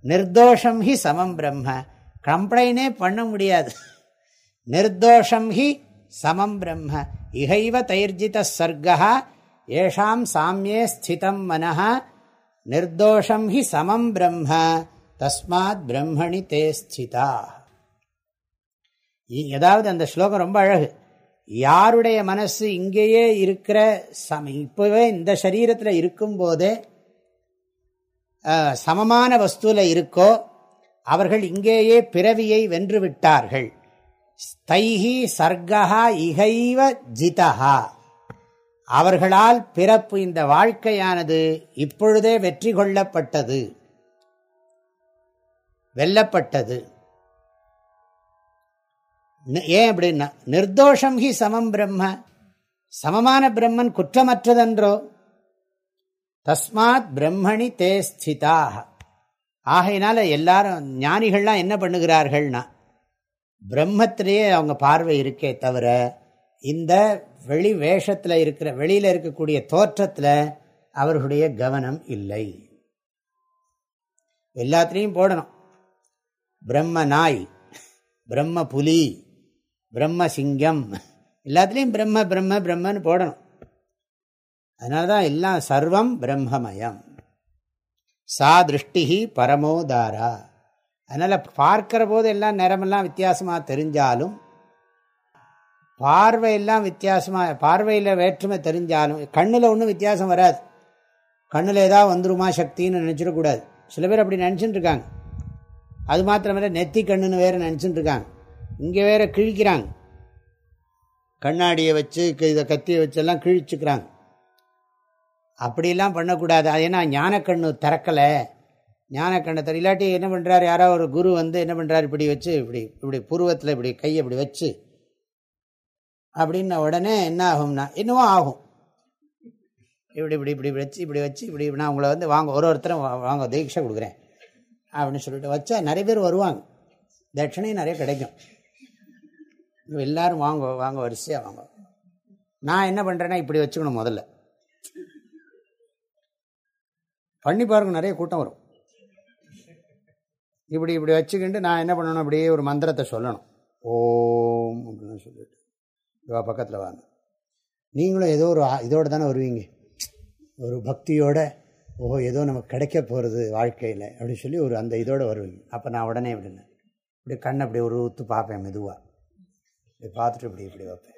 நிர்தோஷம் ஹி சமம் பிரம்ம. கம்ப்ளைனே பண்ண முடியாது. நிர்தோஷம் ஹி சமம் பிரம்ம. இகைவ தைர்ஜித சர்க்கா ஏஷாம் சாமியே ஸ்திதம் மனஹ. நிர்தோஷம் ஹி சமம் பிரம்ம. தஸ்மாத் பிரம்மணி தே ஸ்திதா. ஏதாவது அந்த ஸ்லோகம் ரொம்ப அழகு. யாருடைய மனசு இங்கேயே இருக்கிற சம இப்போவே இந்த சரீரத்தில் இருக்கும்போதே சமமான வஸ்துவில் இருக்கோ அவர்கள் இங்கேயே பிறவியை வென்று விட்டார்கள். ஸ்தைஹி சர்க்கா இகைவ ஜிதா அவர்களால் பிறப்பு இந்த வாழ்க்கையானது இப்பொழுதே வெற்றி கொள்ளப்பட்டது. வெல்லப்பட்டது. ஏன் அப்படின்னா நிர்தோஷம் ஹி சமம் பிரம்ம. சமமான பிரம்மன் குற்றமற்றதென்றோ? தஸ்மாத் பிரம்மணி தே ஸ்திதாக ஆகையினால எல்லாரும் ஞானிகள்லாம் என்ன பண்ணுகிறார்கள்னா பிரம்மத்திலேயே அவங்க பார்வை இருக்கே தவிர இந்த வெளி வேஷத்தில் இருக்கிற வெளியில் இருக்கக்கூடிய தோற்றத்தில் அவர்களுடைய கவனம் இல்லை. எல்லாத்திலையும் போடணும். பிரம்ம நாய் பிரம்ம புலி பிரம்ம சிங்கம் எல்லாத்துலேயும் பிரம்ம பிரம்ம பிரம்மன்னு போடணும். அதனால தான் எல்லாம் சர்வம் பிரம்மமயம். சா திருஷ்டி பரமோதாரா. அதனால் பார்க்கிற போது எல்லாம் நிறமெல்லாம் வித்தியாசமாக தெரிஞ்சாலும் பார்வையெல்லாம் வித்தியாசமாக பார்வையில் வேற்றுமை தெரிஞ்சாலும் கண்ணில் ஒன்றும் வித்தியாசம் வராது. கண்ணில் ஏதாவது வந்துருமா சக்தின்னு நினச்சிடக்கூடாது. சில பேர் அப்படி நினச்சிட்டு இருக்காங்க. அது மாத்திரமில்லை நெத்தி கண்ணுன்னு வேறு நினச்சிட்டு இருக்காங்க இங்கே வேற கிழிக்கிறாங்க. கண்ணாடியை வச்சு இதை கத்தியை வச்செல்லாம் கிழிச்சுக்கிறாங்க. அப்படிலாம் பண்ணக்கூடாது. அது ஏன்னா ஞானக்கண்ணு திறக்கலை. ஞானக்கண்ணை தர இல்லாட்டி என்ன பண்ணுறாரு யாரோ ஒரு குரு வந்து என்ன பண்ணுறாரு இப்படி வச்சு இப்படி இப்படி பூர்வத்தில் இப்படி கையை இப்படி வச்சு அப்படின்ன உடனே என்ன ஆகும்னா இன்னமும் ஆகும். இப்படி இப்படி இப்படி வச்சு இப்படி வச்சு இப்படி நான் உங்களை வந்து வாங்க ஒரு ஒருத்தரும் வாங்க தீட்சை கொடுக்குறேன். அப்படின்னு சொல்லிட்டு வச்சா நிறைய பேர் வருவாங்க. தட்சணையும் நிறைய கிடைக்கும். எல்லாரும் வாங்க வாங்க வரிசையாக வாங்க. நான் என்ன பண்ணுறேன்னா இப்படி வச்சுக்கணும் முதல்ல. பண்ணி பாருங்க நிறைய கூட்டம் வரும். இப்படி இப்படி வச்சுக்கிட்டு நான் என்ன பண்ணணும்? அப்படியே ஒரு மந்திரத்தை சொல்லணும். ஓம் அப்படின்னு சொல்லிட்டு. இவா பக்கத்தில் வாங்க. நீங்களும் ஏதோ ஒரு இதோடு தானே வருவீங்க. ஒரு பக்தியோட ஓஹோ ஏதோ நமக்கு கிடைக்க போகிறது வாழ்க்கையில் அப்படின்னு சொல்லி ஒரு அந்த இதோடு வருவீங்க அப்போ நான் உடனே இப்படின்னு இப்படி கண் அப்படி ஒரு ஊத்து பார்ப்பேன் மெதுவாக இப்படி பார்த்துட்டு இப்படி இப்படி வைப்பேன்.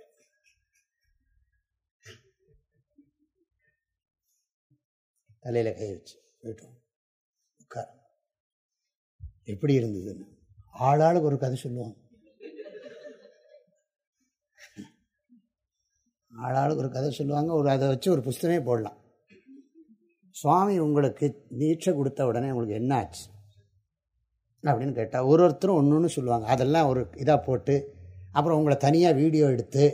தலையில் கை வச்சு போயிட்டோம். உட்கார். எப்படி இருந்ததுன்னு. ஆளாளுக்கு ஒரு கதை சொல்லுவாங்க. ஆளாளுக்கு ஒரு கதை சொல்லுவாங்க. ஒரு அதை வச்சு ஒரு புஸ்தகமே போடலாம். சுவாமி உங்களுக்கு தீட்சை கொடுத்த உடனே உங்களுக்கு என்னாச்சு? அப்படின்னு கேட்டால் ஒரு ஒருத்தரும் ஒன்று ஒன்று சொல்லுவாங்க. அதெல்லாம் ஒரு இதாக போட்டு அப்புறம் உங்களை தனியாக வீடியோ எடுத்து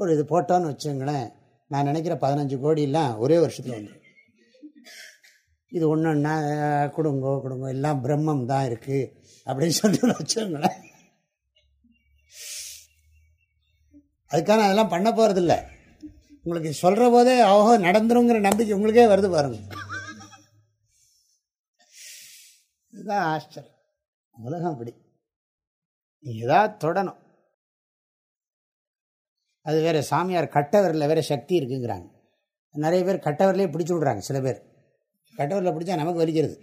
ஒரு இது போட்டோன்னு வச்சுங்களேன். நான் நினைக்கிற பதினஞ்சு கோடியெல்லாம் ஒரே வருஷத்தில் வந்து. இது ஒன்று ஒன்றா கொடுங்கோ கொடுங்கோ எல்லாம் பிரம்மம் தான் இருக்குது அப்படின்னு சொல்லி வச்சுங்களேன். அதுக்கான அதெல்லாம் பண்ண போகிறதில்ல உங்களுக்கு சொல்கிற போதே ஓஹோ நடந்துருங்கிற நம்பிக்கை உங்களுக்கே வருது பாருங்க. இதுதான் ஆச்சரியம். உலகம் அப்படி. நீ ஏதாவது தொடணும். அது வேறு சாமியார் கட்டவரில் வேறு சக்தி இருக்குங்கிறாங்க. நிறைய பேர் கட்டவரிலே பிடிச்சி விட்றாங்க சில பேர். கட்டவரில் பிடிச்சா நமக்கு வலிக்கிறது.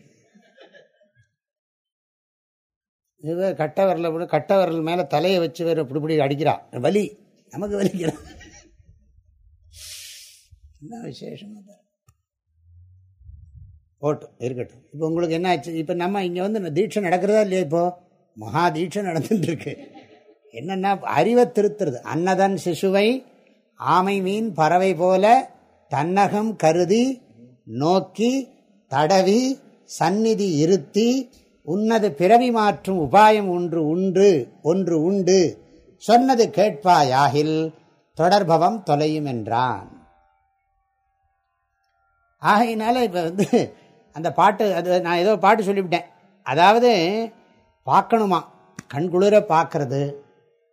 இது கட்டவரில் கட்டவரில் மேலே தலையை வச்சு வேறு இப்படி இப்படி அடிக்கிறா. வலி நமக்கு வலிக்கிறான் என்ன விசேஷமாக ஓட்டும் இருக்கட்டும். இப்போ உங்களுக்கு என்ன ஆச்சு? இப்போ நம்ம இங்கே வந்து தீட்சை நடக்கிறதா இல்லையா இப்போது மகா தீட்சை நடந்துட்டுருக்கு என்னென்னா அறிவை திருத்துறது. அன்னதன் சிசுவை ஆமை மீன் பறவை போல தன்னகம் கருதி நோக்கி தடவி சந்நிதி இருத்தி உன்னது பிறவி மாற்றும் உபாயம் ஒன்று உண்டு ஒன்று உண்டு. சொன்னது கேட்பாயாகில் தொடர்பவம் தொலையும் என்றான். ஆகையினால இப்போ வந்து அந்த பாட்டு அது நான் ஏதோ பாட்டு சொல்லிவிட்டேன். அதாவது பார்க்கணுமா? கண்குளிர பார்க்கறது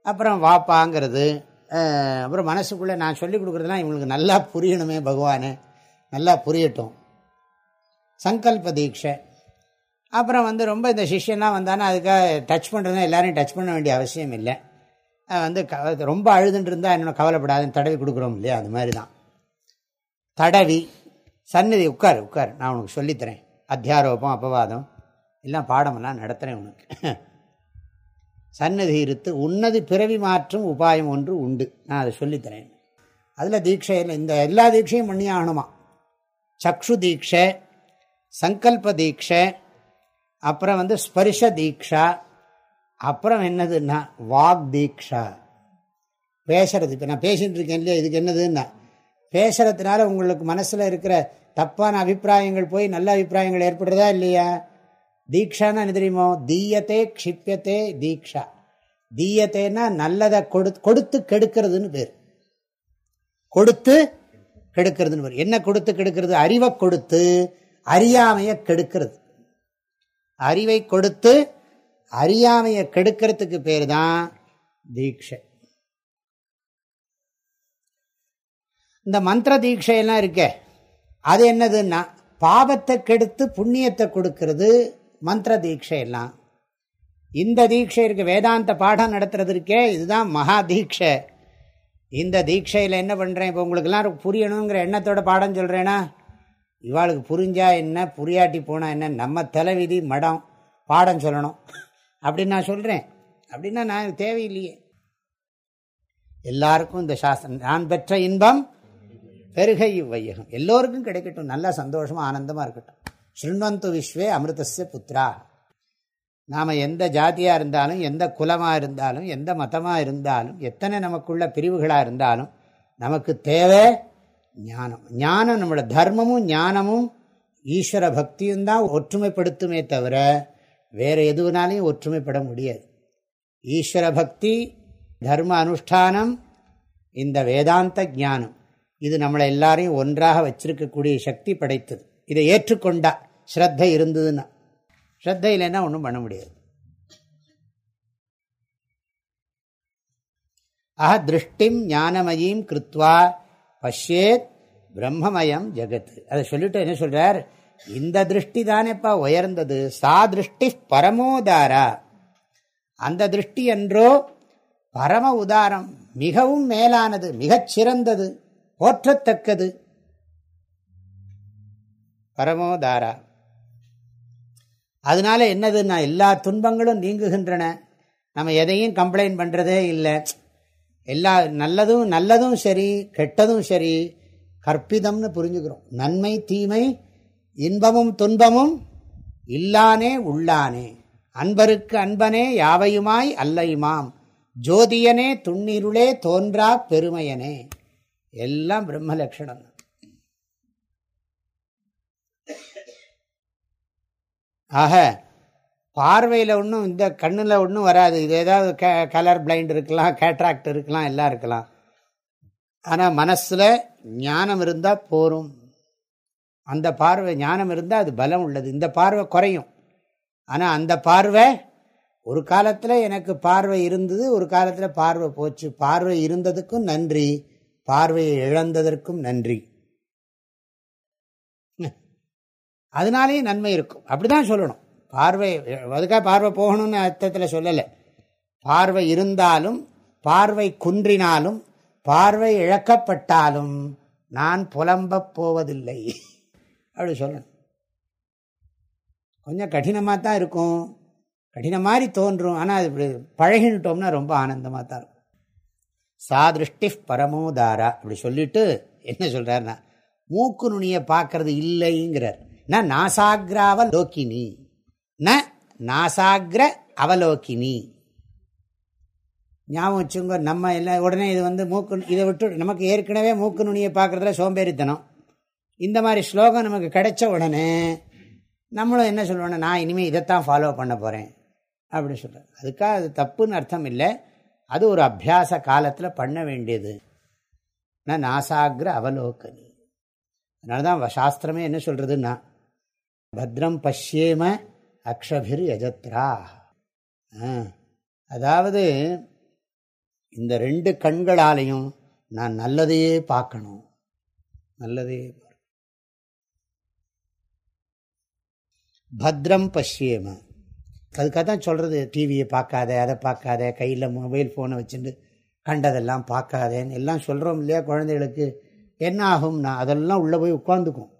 அப்புறம் வாப்பாங்கிறது அப்புறம் மனசுக்குள்ளே நான் சொல்லி கொடுக்குறதுலாம் இவங்களுக்கு நல்லா புரியணுமே பகவானு. நல்லா புரியட்டும். சங்கல்ப தீட்சை. அப்புறம் வந்து ரொம்ப இந்த சிஷ்யன்லாம் வந்தானா அதுக்காக டச் பண்ணுறதுனா எல்லாரையும் டச் பண்ண வேண்டிய அவசியம் இல்லை. வந்து க ரொம்ப அழுதுன்னு இருந்தால் என்னோட கவலைப்படாதுன்னு தடவி கொடுக்குறோம் இல்லையா? அது மாதிரி தான் தடவி சன்னதி உட்கார் உட்கார். நான் உனக்கு சொல்லித்தரேன். அத்தியாரோபம் அபவாதம் எல்லாம் பாடமெல்லாம் நடத்துகிறேன் உனக்கு. சன்னதி இருத்து உன்னது பிறவி மாற்றும் உபாயம் ஒன்று உண்டு. நான் அதை சொல்லித்தரேன். அதில் தீட்சையில் இந்த எல்லா தீட்சையும் பண்ணி ஆகணுமா? சக்ஷு தீட்சை சங்கல்ப தீட்சை அப்புறம் வந்து ஸ்பரிஷ தீக்ஷா அப்புறம் என்னதுன்னா வாக் தீக்ஷா பேசுறது இப்போ நான் பேசிகிட்டு இருக்கேன் இல்லையா? இதுக்கு என்னதுன்னா பேசுறதுனால உங்களுக்கு மனசில் இருக்கிற தப்பான அபிப்பிராயங்கள் போய் நல்ல அபிப்பிராயங்கள் ஏற்படுறதா இல்லையா? தீக்ஷான்னு என்ன தெரியுமோ? தீயத்தே க்ஷிப்பியத்தே தீக்ஷா. தீயத்தேன்னா நல்லதை கொடு கொடுத்து கெடுக்கிறதுன்னு பேர். கொடுத்து கெடுக்கிறதுன்னு பேர். என்ன கொடுத்து கெடுக்கிறது? அறிவை கொடுத்து அறியாமையை கெடுக்கிறது. அறிவை கொடுத்து அறியாமையை கெடுக்கிறதுக்கு பேர் தான் தீட்சை இந்த மந்திர தீட்சையெல்லாம் இருக்கே. அது என்னதுன்னா பாவத்தை கெடுத்து புண்ணியத்தை கொடுக்கறது மந்திர தீட்சையெல்லாம் இந்த தீட்சை இருக்கு வேதாந்த பாடம் நடத்துறது இருக்கே இதுதான் மகா தீட்சை. இந்த தீட்சையில் என்ன பண்ணுறேன் இப்போ உங்களுக்கெல்லாம் புரியணுங்கிற எண்ணத்தோட பாடம் சொல்கிறேன்னா இவாளுக்கு புரிஞ்சா என்ன புரியாட்டி போனால் என்ன? நம்ம தலைவிதி மடம் பாடம் சொல்லணும். அப்படின்னு நான் சொல்கிறேன் அப்படின்னா நான் தேவையில்லையே. எல்லாருக்கும் இந்த சாஸ்திரம் நான் பெற்ற இன்பம் பெருகை இவ்வையகம். எல்லோருக்கும் கிடைக்கட்டும். நல்லா சந்தோஷமாக ஆனந்தமாக இருக்கட்டும். ஸ்ருண்வந்து விஸ்வே அமிர்தஸ்ய புத்திரா நாம் எந்த ஜாதியாக இருந்தாலும் எந்த குலமாக இருந்தாலும் எந்த மதமாக இருந்தாலும் எத்தனை நமக்குள்ள பிரிவுகளாக இருந்தாலும் நமக்கு தேவை ஞானம். ஞானம் நம்மளோட தர்மமும் ஞானமும் ஈஸ்வர பக்தியும் தான் ஒற்றுமைப்படுத்துமே தவிர வேறு எதுனாலையும் ஒற்றுமைப்பட முடியாது. ஈஸ்வர பக்தி தர்ம அனுஷ்டானம் இந்த வேதாந்த ஞானம். இது நம்மளை எல்லாரையும் ஒன்றாக வச்சிருக்கக்கூடிய சக்தி படைத்தது. இதை ஏற்றுக்கொண்டா ஸ்ரத்தை இருந்ததுன்னா ஸ்ரத்தை இல்லைன்னா ஒன்றும் பண்ண முடியாது. அஹ திருஷ்டிம் ஞானமயம் கிருத்வா பஷ்யேத் பிரம்மமயம் ஜெகத். அதை சொல்லிட்டு என்ன சொல்றார்? இந்த திருஷ்டி தானேப்பா உயர்ந்தது. சா திருஷ்டி பரமோதாரா. அந்த திருஷ்டி என்றோ பரம உதாரம் மிகவும் மேலானது மிகச் சிறந்தது போற்றத்தக்கது பரமோதாரா. அதனால என்னதுன்னா எல்லா துன்பங்களும் நீங்குகின்றன. நம்ம எதையும் கம்ப்ளைண்ட் பண்ணுறதே இல்லை. எல்லா நல்லதும் நல்லதும் சரி கெட்டதும் சரி கற்பிதம்னு புரிஞ்சுக்கிறோம். நன்மை தீமை இன்பமும் துன்பமும் இல்லானே உள்ளானே. அன்பருக்கு அன்பனே யாவையுமாய் அல்லையுமாம். ஜோதியனே துண்ணிருளே தோன்றா பெருமையனே. எல்லாம் பிரம்ம லட்சணம் ஆக பார்வையில் ஒன்றும் இந்த கண்ணில் ஒன்றும் வராது. இது ஏதாவது க கலர் பிளைண்ட் இருக்கலாம் கேட்ராக்ட் இருக்கலாம் எல்லாம் இருக்கலாம். ஆனால் மனசில் ஞானம் இருந்தால் போரும். அந்த பார்வை ஞானம் இருந்தால் அது பலம் உள்ளது. இந்த பார்வை குறையும். ஆனால் அந்த பார்வை ஒரு காலத்தில் எனக்கு பார்வை இருந்தது ஒரு காலத்தில் பார்வை போச்சு. பார்வை இருந்ததுக்கும் நன்றி. பார்வையை இழந்ததற்கும் நன்றி. அதனாலேயும் நன்மை இருக்கும். அப்படிதான் சொல்லணும். பார்வை அதுக்காக பார்வை போகணும்னு அர்த்தத்தில் சொல்லலை. பார்வை இருந்தாலும் பார்வை குன்றினாலும் பார்வை இழக்கப்பட்டாலும் நான் புலம்பப் போவதில்லை. அப்படி சொல்லணும். கொஞ்சம் கடினமாக தான் இருக்கும். கடின மாதிரி தோன்றும். ஆனால் அது பழகிட்டோம்னா ரொம்ப ஆனந்தமாக தான் இருக்கும். சா திருஷ்டி பரமோதாரா அப்படி சொல்லிட்டு என்ன சொல்கிறாருன்னா மூக்கு நுனியை பார்க்கறது இல்லைங்கிறார். ந நாசாகிராவ லோக்கினி ந நாசாகிர அவலோக்கினி ஞாபகம் வச்சுங்க நம்ம எல்லாம் உடனே இது வந்து மூக்கு இதை விட்டு நமக்கு ஏற்கனவே மூக்கு நுனியை பார்க்குறதுல சோம்பேறித்தனம். இந்த மாதிரி ஸ்லோகம் நமக்கு கிடைச்ச உடனே நம்மளும் என்ன சொல்லுவோன்னா நான் இனிமேல் இதைத்தான் ஃபாலோ பண்ண போகிறேன் அப்படின்னு சொல்கிறேன் அதுக்காக அது தப்புன்னு அர்த்தம் இல்லை. அது ஒரு அபியாச காலத்தில் பண்ண வேண்டியது. நான் நாசாகிர அவலோகனி. அதனால தான் சாஸ்திரமே என்ன சொல்கிறதுன்னா பத்ரம் பஷ்யேம அக்ஷபிர் யஜத்ரா. அதாவது இந்த ரெண்டு கண்களாலையும் நான் நல்லதையே பார்க்கணும். நல்லதே பத்ரம் பஷ்யேம. அதுக்காக தான் சொல்கிறது டிவியை பார்க்காத அதை பார்க்காத கையில் மொபைல் ஃபோனை வச்சுட்டு கண்டதெல்லாம் பார்க்காதேன்னு. எல்லாம் சொல்கிறோம் இல்லையா குழந்தைகளுக்கு? என்ன ஆகும்னா அதெல்லாம் உள்ளே போய் உட்காந்துக்கும்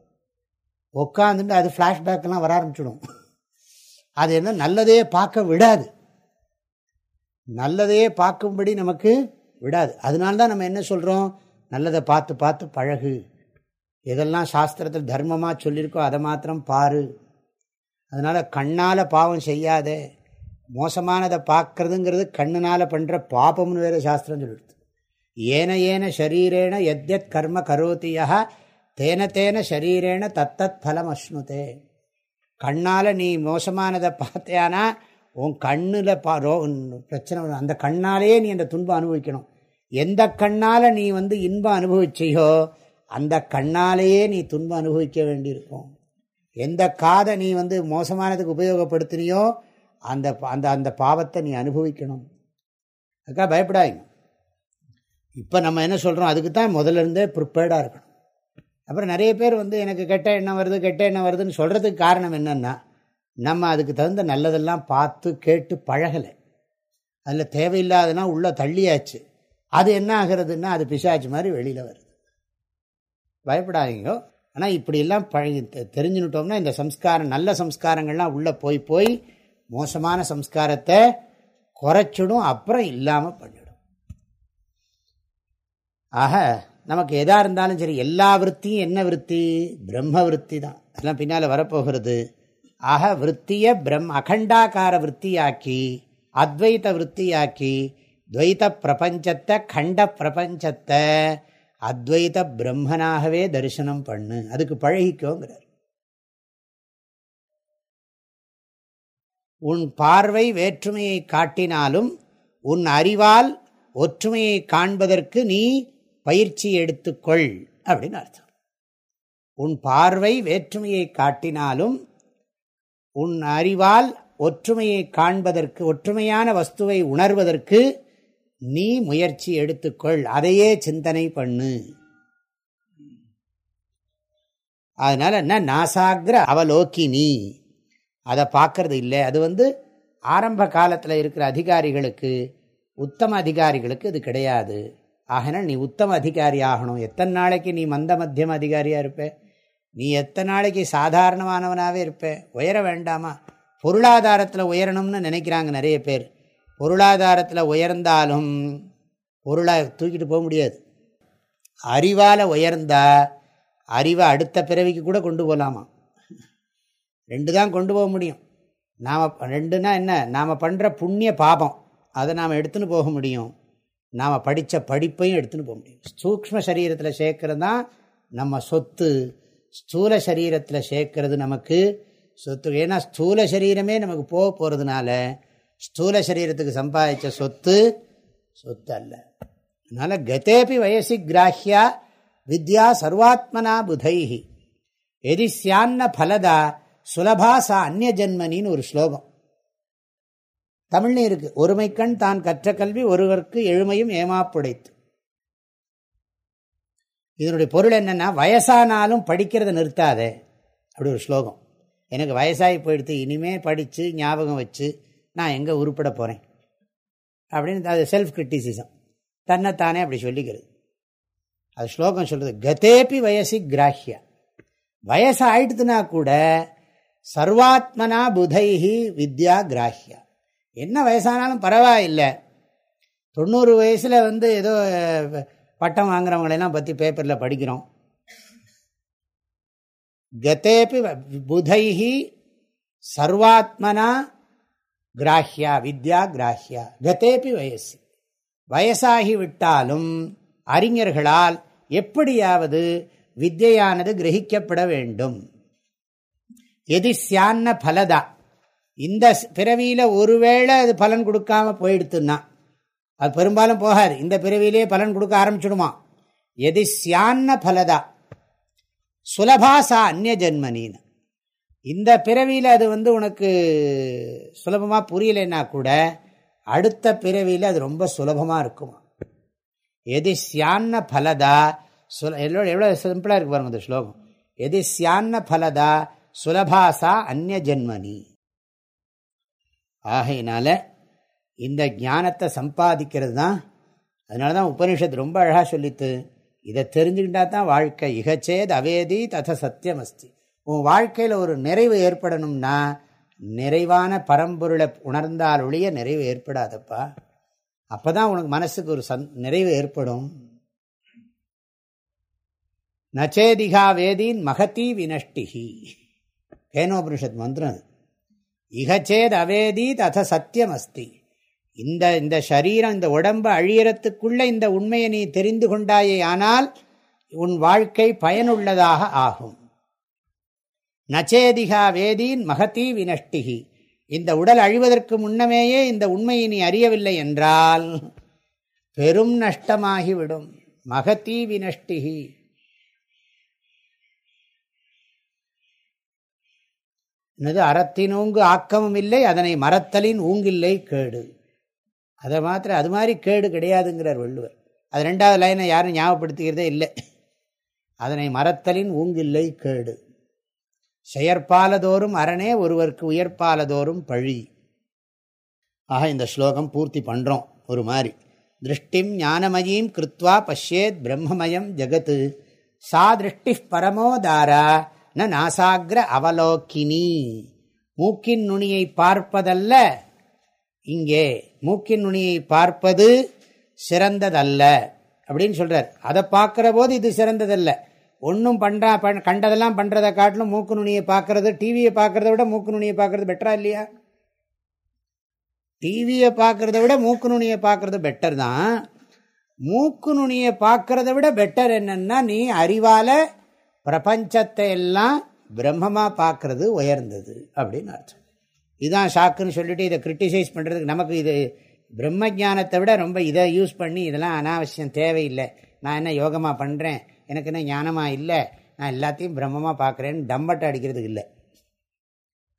உட்காந்துட்டு அது ஃப்ளாஷ்பேக்கெல்லாம் வர ஆரம்பிச்சிடும். அது என்ன? நல்லதையே பார்க்க விடாது. நல்லதையே பார்க்கும்படி நமக்கு விடாது. அதனால தான் நம்ம என்ன சொல்கிறோம் நல்லதை பார்த்து பார்த்து பழகு. எதெல்லாம் சாஸ்திரத்தில் தர்மமாக சொல்லியிருக்கோ அதை மாத்திரம் பாரு. அதனால் கண்ணால் பாவம் செய்யாதே. மோசமானதை பார்க்கறதுங்கிறது கண்ணுனால் பண்ணுற பாபம்னு வேறு சாஸ்திரம் சொல்லிடுது. ஏன ஏன ஷரீரேன எத் எத் கர்ம கரோத்தியா தேன தேன ஷரீரேன தத்தத் பலம் அஷ்ணுதே. கண்ணால் நீ மோசமானதை பார்த்தியானா உன் கண்ணில் பா ரோ பிரச்சனை அந்த கண்ணாலேயே நீ அந்த துன்பம் அனுபவிக்கணும். எந்த கண்ணால் நீ வந்து இன்பம் அனுபவிச்சியோ அந்த கண்ணாலேயே நீ துன்பம் அனுபவிக்க வேண்டியிருக்கும். எந்த காதை நீ வந்து மோசமானதுக்கு உபயோகப்படுத்தினியோ அந்த அந்த அந்த பாவத்தை நீ அனுபவிக்கணும். அதுக்காக பயப்படாதீங்க. இப்போ நம்ம என்ன சொல்கிறோம் அதுக்கு தான் முதல்ல இருந்தே ப்ரிப்பேர்டாக இருக்கணும். அப்புறம் நிறைய பேர் வந்து எனக்கு கெட்ட எண்ணம் வருது கெட்ட எண்ணம் வருதுன்னு சொல்கிறதுக்கு காரணம் என்னென்னா நம்ம அதுக்கு தகுந்த நல்லதெல்லாம் பார்த்து கேட்டு பழகலை. அதில் தேவையில்லாதனா உள்ளே தள்ளியாச்சு. அது என்ன ஆகிறதுன்னா அது பிசாச்சு மாதிரி வெளியில் வருது. பயப்படாதீங்க. ஆனால் இப்படியெல்லாம் பழகி தெரிஞ்சுனுட்டோம்னா இந்த சம்ஸ்காரம் நல்ல சம்ஸ்காரங்கள்லாம் உள்ளே போய் போய் மோசமான சம்ஸ்காரத்தை குறைச்சிடும் அப்புறம் இல்லாமல் பண்ணிடும். ஆக நமக்கு எதாக இருந்தாலும் சரி எல்லா விற்த்தியும் என்ன விற்பி பிரம்ம விற்பி தான். அதெல்லாம் பின்னால் வரப்போகிறது. ஆக விற்த்திய பிரம் அகண்டாக்கார விற்த்தியாக்கி அத்வைத விற்த்தியாக்கி துவைத பிரபஞ்சத்தை கண்ட பிரபஞ்சத்தை அத்வைத பிரம்மனாகவே தரிசனம் பண்ணு. அதுக்கு பழகிக்கோங்கிறார். உன் பார்வை வேற்றுமையை காட்டினாலும் உன் அறிவால் ஒற்றுமையை காண்பதற்கு நீ பயிற்சி எடுத்துக்கொள் அப்படின்னு அர்த்தம். உன் பார்வை வேற்றுமையை காட்டினாலும் உன் அறிவால் ஒற்றுமையை காண்பதற்கு ஒற்றுமையான வஸ்துவை உணர்வதற்கு நீ முயற்சி எடுத்துக்கொள் அதையே சிந்தனை பண்ணு. அதனால என்ன? நாசாகிர அவலோக்கினி அதை பார்க்கறது இல்லை. அது வந்து ஆரம்ப காலத்தில் இருக்கிற அதிகாரிகளுக்கு உத்தம அதிகாரிகளுக்கு இது கிடையாது. ஆகினால் நீ உத்தம அதிகாரி ஆகணும். எத்தனை நாளைக்கு நீ மந்த மத்தியம அதிகாரியாக இருப்ப? நீ எத்தனை நாளைக்கு சாதாரணமானவனாகவே இருப்ப? உயர வேண்டாமா? பொருளாதாரத்தில் உயரணும்னு நினைக்கிறாங்க நிறைய பேர். பொருளாதாரத்தில் உயர்ந்தாலும் பொருளை தூக்கிட்டு போக முடியாது. அறிவால் உயர்ந்தால் அறிவை அடுத்த பிறவிக்கு கூட கொண்டு போகலாமா ரெண்டு தான் கொண்டு போக முடியும். நாம் ரெண்டுனா என்ன? நாம் பண்ணுற புண்ணிய பாபம் அதை நாம் எடுத்துன்னு போக முடியும். நாம் படித்த படிப்பையும் எடுத்துன்னு போக முடியும். சூக்ம சரீரத்தில் சேர்க்கறது தான் நம்ம சொத்து. ஸ்தூல சரீரத்தில் சேர்க்கறது நமக்கு சொத்து. ஏன்னா ஸ்தூல சரீரமே நமக்கு போக போகிறதுனால ஸ்தூல சரீரத்துக்கு சம்பாதிச்ச சொத்து சொத்து அல்ல அதனால் கதேபி வயசி கிராஹியா வித்யா சர்வாத்மனா புதைஹி. எதி சியான்ன பலதா சுலபா சா அந்நிய ஜென்மனின்னு ஒரு ஸ்லோகம். தமிழ்லையும் இருக்கு ஒருமைக்கண் தான் கற்ற கல்வி ஒருவருக்கு எழுமையும் ஏமாப்புடைத்து. இதனுடைய பொருள் என்னென்னா வயசானாலும் படிக்கிறத நிறுத்தாதே. அப்படி ஒரு ஸ்லோகம். எனக்கு வயசாகி போயிடுத்து இனிமே படித்து ஞாபகம் வச்சு நான் எங்கே உருப்பட போகிறேன் அப்படின்னு அது செல்ஃப் கிரிட்டிசிசம் தன்னைத்தானே அப்படி சொல்லிக்கிறது. அது ஸ்லோகம் சொல்கிறது கதேபி வயசி கிராஹியா. வயசு ஆயிடுத்துனா கூட சர்வாத்மனா புதைஹி வித்யா கிராஹியா. என்ன வயசானாலும் பரவாயில்லை. தொண்ணூறு வயசில் வந்து ஏதோ பட்டம் வாங்குறவங்களெல்லாம் பற்றி பேப்பரில் படிக்கிறோம். கதேபி புதைஹி சர்வாத்மனா கிராஹ்யா வித்யா கிராஹ்யா. கதேபி வயசு. வயசாகி விட்டாலும் அறிஞர்களால் எப்படியாவது வித்தியானது கிரகிக்கப்பட வேண்டும். எதி சியான்ன பலதா. இந்த பிறவியில் ஒருவேளை அது பலன் கொடுக்காம போயிடுத்துன்னா அது பெரும்பாலும் போகாது. இந்த பிறவியிலே பலன் கொடுக்க ஆரம்பிச்சுடுமா? எதி சியான்ன பலதா. சுலபாசா அந்நிய ஜென்மனின்னு இந்த பிறவியில் அது வந்து உனக்கு சுலபமாக புரியலைன்னா கூட அடுத்த பிறவியில் அது ரொம்ப சுலபமாக இருக்குமா? எது சியான்ன பலதா சுல எவ்வளோ எவ்வளோ சிம்பிளாக இருக்கு பாருங்க இந்த ஸ்லோகம். எது சியான்ன பலதா சுலபாசா அந்நிய ஜென்மனி. ஆகையினால இந்த ஞானத்தை சம்பாதிக்கிறது தான் அதனால தான் உபனிஷத்து ரொம்ப அழகாக சொல்லித்து இதை தெரிஞ்சுக்கிட்டா தான் வாழ்க்கை இகச்சேத் அவேதி தத சத்தியம் அஸ்தி உன் வாழ்க்கையில் ஒரு நிறைவு ஏற்படணும்னா நிறைவான பரம்பொருளை உணர்ந்தால் ஒழிய நிறைவு ஏற்படாதப்பா. அப்போ தான் உனக்கு மனசுக்கு ஒரு சந் நிறைவு ஏற்படும். நச்சேதிகா வேதீன் மகதி வினஷ்டிகி. கேனோபனிஷத் மந்திரம் இகச்சேத் அவேதி தத சத்தியம் அஸ்தி இந்த இந்த சரீரம் இந்த உடம்பு அழியறத்துக்குள்ள இந்த உண்மையை நீ தெரிந்து கொண்டாயே ஆனால் உன் வாழ்க்கை பயனுள்ளதாக ஆகும். நச்சேதிகா வேதீன் மகதி வினஷ்டிகி இந்த உடல் அழிவதற்கு முன்னமேயே இந்த உண்மையை நீ அறியவில்லை என்றால் பெரும் நஷ்டமாகிவிடும். மகதி வினஷ்டிகி என்னது அறத்தினூங்கு ஆக்கமும் இல்லை அதனை மரத்தலின் ஊங்கில்லை கேடு. அதை மாத்திரம் அது மாதிரி கேடு கிடையாதுங்கிறார் வள்ளுவர். அது ரெண்டாவது லைனை யாரும் ஞாபகப்படுத்திக்கிறதே இல்லை. அதனை மரத்தலின் ஊங்கில்லை கேடு. செயற்பாலதோறும் அரணே ஒருவருக்கு உயர்பாலதோறும் பழி. ஆக இந்த ஸ்லோகம் பூர்த்தி பண்ணுறோம் ஒரு மாதிரி. திருஷ்டிம் ஞானமயீம் கிருத்வா பஷ்யேத் பிரம்மமயம் ஜகத்து. சா திருஷ்டி பரமோதாரா ந நாசாகிர அவலோக்கினி. மூக்கின் நுனியை பார்ப்பதல்ல இங்கே மூக்கின் நுனியை பார்ப்பது சிறந்ததல்ல அப்படின்னு சொல்கிறார் அதை பார்க்குற போது இது சிறந்ததல்ல. ஒன்றும் பண்ணுறா பண் கண்டதெல்லாம் பண்ணுறதை காட்டிலும் மூக்கு நுனியை பார்க்கறது டிவியை பார்க்கறத விட மூக்கு நுனியை பார்க்கறது பெட்டரா இல்லையா? டிவியை பார்க்கறத விட மூக்கு நுனியை பார்க்கறது பெட்டர் தான். மூக்கு நுனியை பார்க்கறத விட பெட்டர் என்னென்னா நீ அறிவால பிரபஞ்சத்தை எல்லாம் பிரம்மமாக பார்க்கறது உயர்ந்தது அப்படின்னு அர்த்தம். இதுதான் ஷாக்குன்னு சொல்லிட்டு இதை கிரிட்டிசைஸ் பண்ணுறதுக்கு நமக்கு இது பிரம்ம ஜானத்தை விட ரொம்ப இதை யூஸ் பண்ணி இதெல்லாம் அனாவசியம் தேவையில்லை. நான் என்ன யோகமாக பண்ணுறேன் எனக்கு என்ன ஞானமாக இல்லை? நான் எல்லாத்தையும் பிரம்மமாக பார்க்குறேன்னு டம்பட்டை அடிக்கிறதுக்கு இல்லை.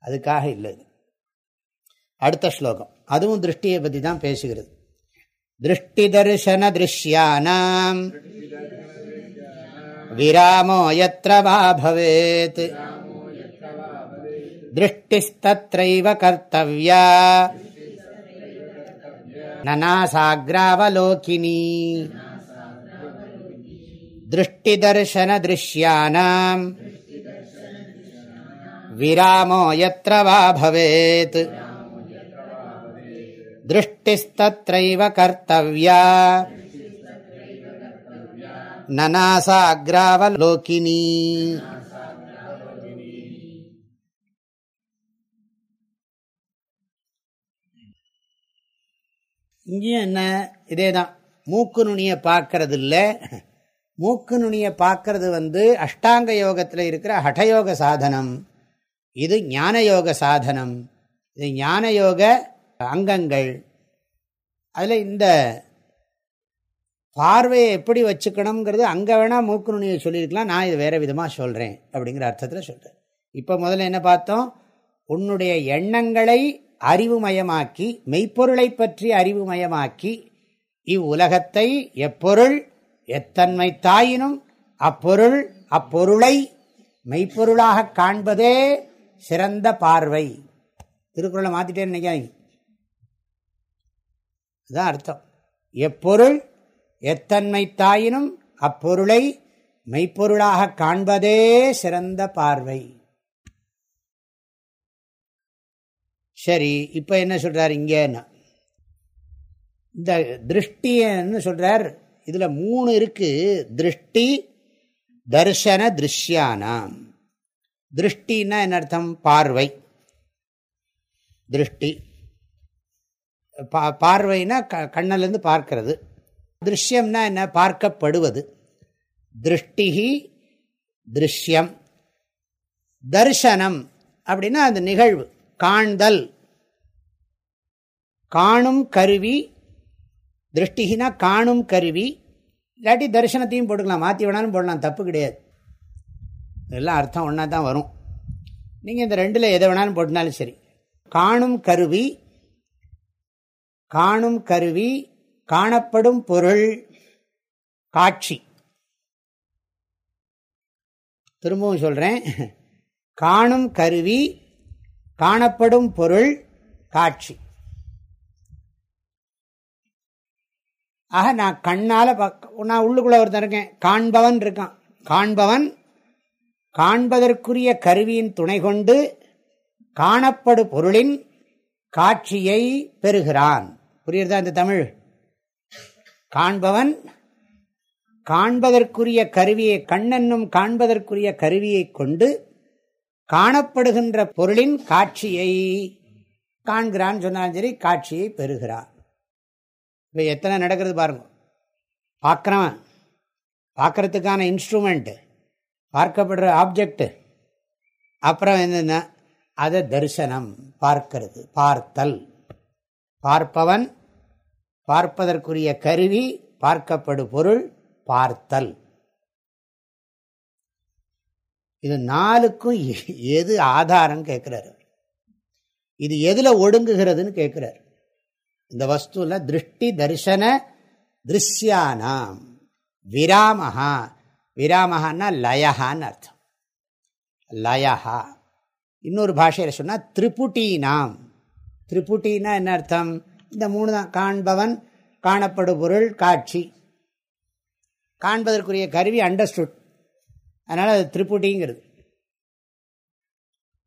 அதுக்காக இல்லை அடுத்த ஸ்லோகம். அதுவும் திருஷ்டியை பற்றி தான் பேசுகிறது. திருஷ்டி தரிசன திருஷ்யானாம். விராமோ எத்தவா வா பவேத். திருஷ்டிஸ்தத்ரைவ கர்த்தவ்யா. நனாசாகிராவலோகினி दृष्टिदर्शनदृश्यानाम् विरामो यत्र वा भवेत् दृष्टिस्तत्रैव कर्तव्या ननासाग्रावलोकिनी இங்கேயும் என்ன இதே தான் மூக்கு நுனியை பார்க்கறது இல்லை மூக்கு நுனியை பார்க்கறது வந்து அஷ்டாங்க யோகத்தில் இருக்கிற ஹடயோக சாதனம். இது ஞான யோக சாதனம். இது ஞான யோக அங்கங்கள். அதில் இந்த பார்வையை எப்படி வச்சுக்கணுங்கிறது அங்கே வேணால் மூக்கு நுனியை சொல்லியிருக்கலாம். நான் இது வேறு விதமாக சொல்கிறேன் அப்படிங்கிற அர்த்தத்தில் சொல்கிறேன் இப்போ முதல்ல என்ன பார்த்தோம்? உன்னுடைய எண்ணங்களை அறிவுமயமாக்கி மெய்ப்பொருளை பற்றி அறிவுமயமாக்கி இவ்வுலகத்தை எப்பொருள் எத்தன்மை தாயினும் அப்பொருள் அப்பொருளை மெய்ப்பொருளாக காண்பதே சிறந்த பார்வை. திருக்குறளை மாத்திட்டேன்னு நினைக்காதீங்க. அதுதான் அர்த்தம். எப்பொருள் எத்தன்மை தாயினும் அப்பொருளை மெய்ப்பொருளாக காண்பதே சிறந்த பார்வை. சரி இப்போ என்ன சொல்றார் இங்கேன்னா? இந்த திருஷ்டின்னு சொல்றார் இதில் மூணு இருக்குது திருஷ்டி தர்ஷன திருஷ்யானாம். திருஷ்டின்னா என்ன அர்த்தம்? பார்வை. திருஷ்டி. பா பார்வைனா க கண்ணிலேருந்து பார்க்கறது. திருஷ்யம்னா என்ன? பார்க்கப்படுவது. திருஷ்டிகி திருஷ்யம். தர்சனம் அப்படின்னா அந்த நிகழ்வு. காண்தல். காணும் கருவி திருஷ்டிகினா காணும் கருவி இல்லாட்டி தரிசனத்தையும் போட்டுக்கலாம். மாற்றி வேணாலும் போடலாம். தப்பு கிடையாது. இதெல்லாம் அர்த்தம் ஒன்றா தான் வரும். நீங்கள் இந்த ரெண்டில் எதை வேணாலும் போட்டினாலும் சரி. காணும் கருவி காணும் கருவி காணப்படும் பொருள் காட்சி. திரும்பவும் சொல்கிறேன் காணும் கருவி காணப்படும் பொருள் காட்சி. ஆக நான் கண்ணால் நான் உள்ளுக்குள்ளே ஒருத்தன் இருக்கேன். காண்பவன் இருக்கான். காண்பவன் காண்பதற்குரிய கருவியின் துணை கொண்டு காணப்படு பொருளின் காட்சியை பெறுகிறான். புரியுறதா இந்த தமிழ்? காண்பவன் காண்பதற்குரிய கருவியை கண்ணென்னும் காண்பதற்குரிய கருவியை கொண்டு காணப்படுகின்ற பொருளின் காட்சியை காண்கிறான். சொன்னாலும் சரி காட்சியை பெறுகிறான். இப்போ எத்தனை நடக்கிறது பாருங்க. பார்க்குறவன் பார்க்கறதுக்கான இன்ஸ்ட்ருமெண்ட்டு பார்க்கப்படுற ஆப்ஜெக்டு அப்புறம் என்னென்ன? அதை தரிசனம் பார்க்கிறது பார்த்தல். பார்ப்பவன் பார்ப்பதற்குரிய கருவி பார்க்கப்படு பொருள் பார்த்தல். இது நாலுக்கும் எது ஆதாரம் கேட்குறாரு இது எதில் ஒடுங்குகிறதுன்னு கேட்குறாரு இந்த வஸ்துல திருஷ்டி தரிசன திருஷ்யானாம். விராமஹா. விராமஹான்னா லயஹான்னு அர்த்தம். லயஹா. இன்னொரு பாஷையில் சொன்னால் திரிபுட்டீனாம். திரிபுட்டினா என்ன அர்த்தம்? இந்த மூணு தான். காண்பவன் காணப்படும் பொருள் காட்சி. காண்பதற்குரிய கருவி அண்டர்ஸ்டுட் அதனால் அது திரிபுட்டிங்கிறது.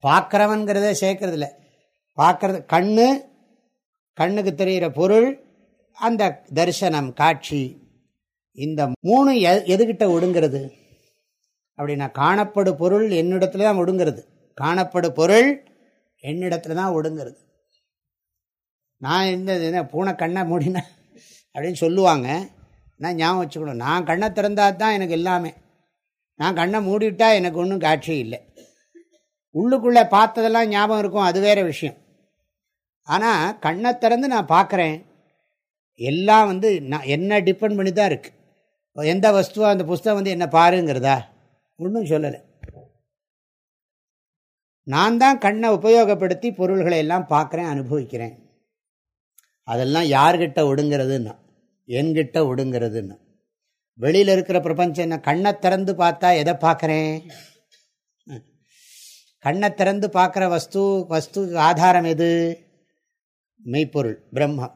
பார்க்குறவன்கிறத சேர்க்கறதில்ல. பார்க்கறது கண்ணு கண்ணுக்கு தெரிகிற பொருள் அந்த தரிசனம் காட்சி. இந்த மூணு எதுகிட்ட ஒடுங்கிறது? அப்படின்னா காணப்படு பொருள் என்னிடத்துல தான் ஒடுங்கிறது. காணப்படு பொருள் என்னிடத்துல தான் ஒடுங்கிறது. நான் இந்த என்ன பூனை கண்ணை மூடினேன் அப்படின்னு சொல்லுவாங்க. நான் ஞாபகம் வச்சுக்கணும். நான் கண்ணை திறந்தா தான் எனக்கு எல்லாமே. நான் கண்ணை மூடிவிட்டால் எனக்கு ஒன்றும் காட்சி இல்லை. உள்ளுக்குள்ளே பார்த்ததெல்லாம் ஞாபகம் இருக்கும். அது வேறு விஷயம். ஆனால் கண்ணை திறந்து நான் பார்க்குறேன். எல்லாம் வந்து நான் என்ன டிபெண்ட் பண்ணி தான் இருக்குது எந்த வஸ்துவோ அந்த புஸ்தகம் வந்து என்ன பாருங்கிறதா? ஒன்றும் சொல்லலை. நான் தான் கண்ணை உபயோகப்படுத்தி பொருள்களை எல்லாம் பார்க்குறேன் அனுபவிக்கிறேன். அதெல்லாம் யார்கிட்ட ஒடுங்கிறதுன்னா என்கிட்ட ஒடுங்கிறதுன்னு. வெளியில் இருக்கிற பிரபஞ்சம் என்ன கண்ணை திறந்து பார்த்தா எதை பார்க்குறேன்? கண்ணை திறந்து பார்க்குற வஸ்து வஸ்து ஆதாரம் எது? மெய்ப்பொருள் பிரம்மம்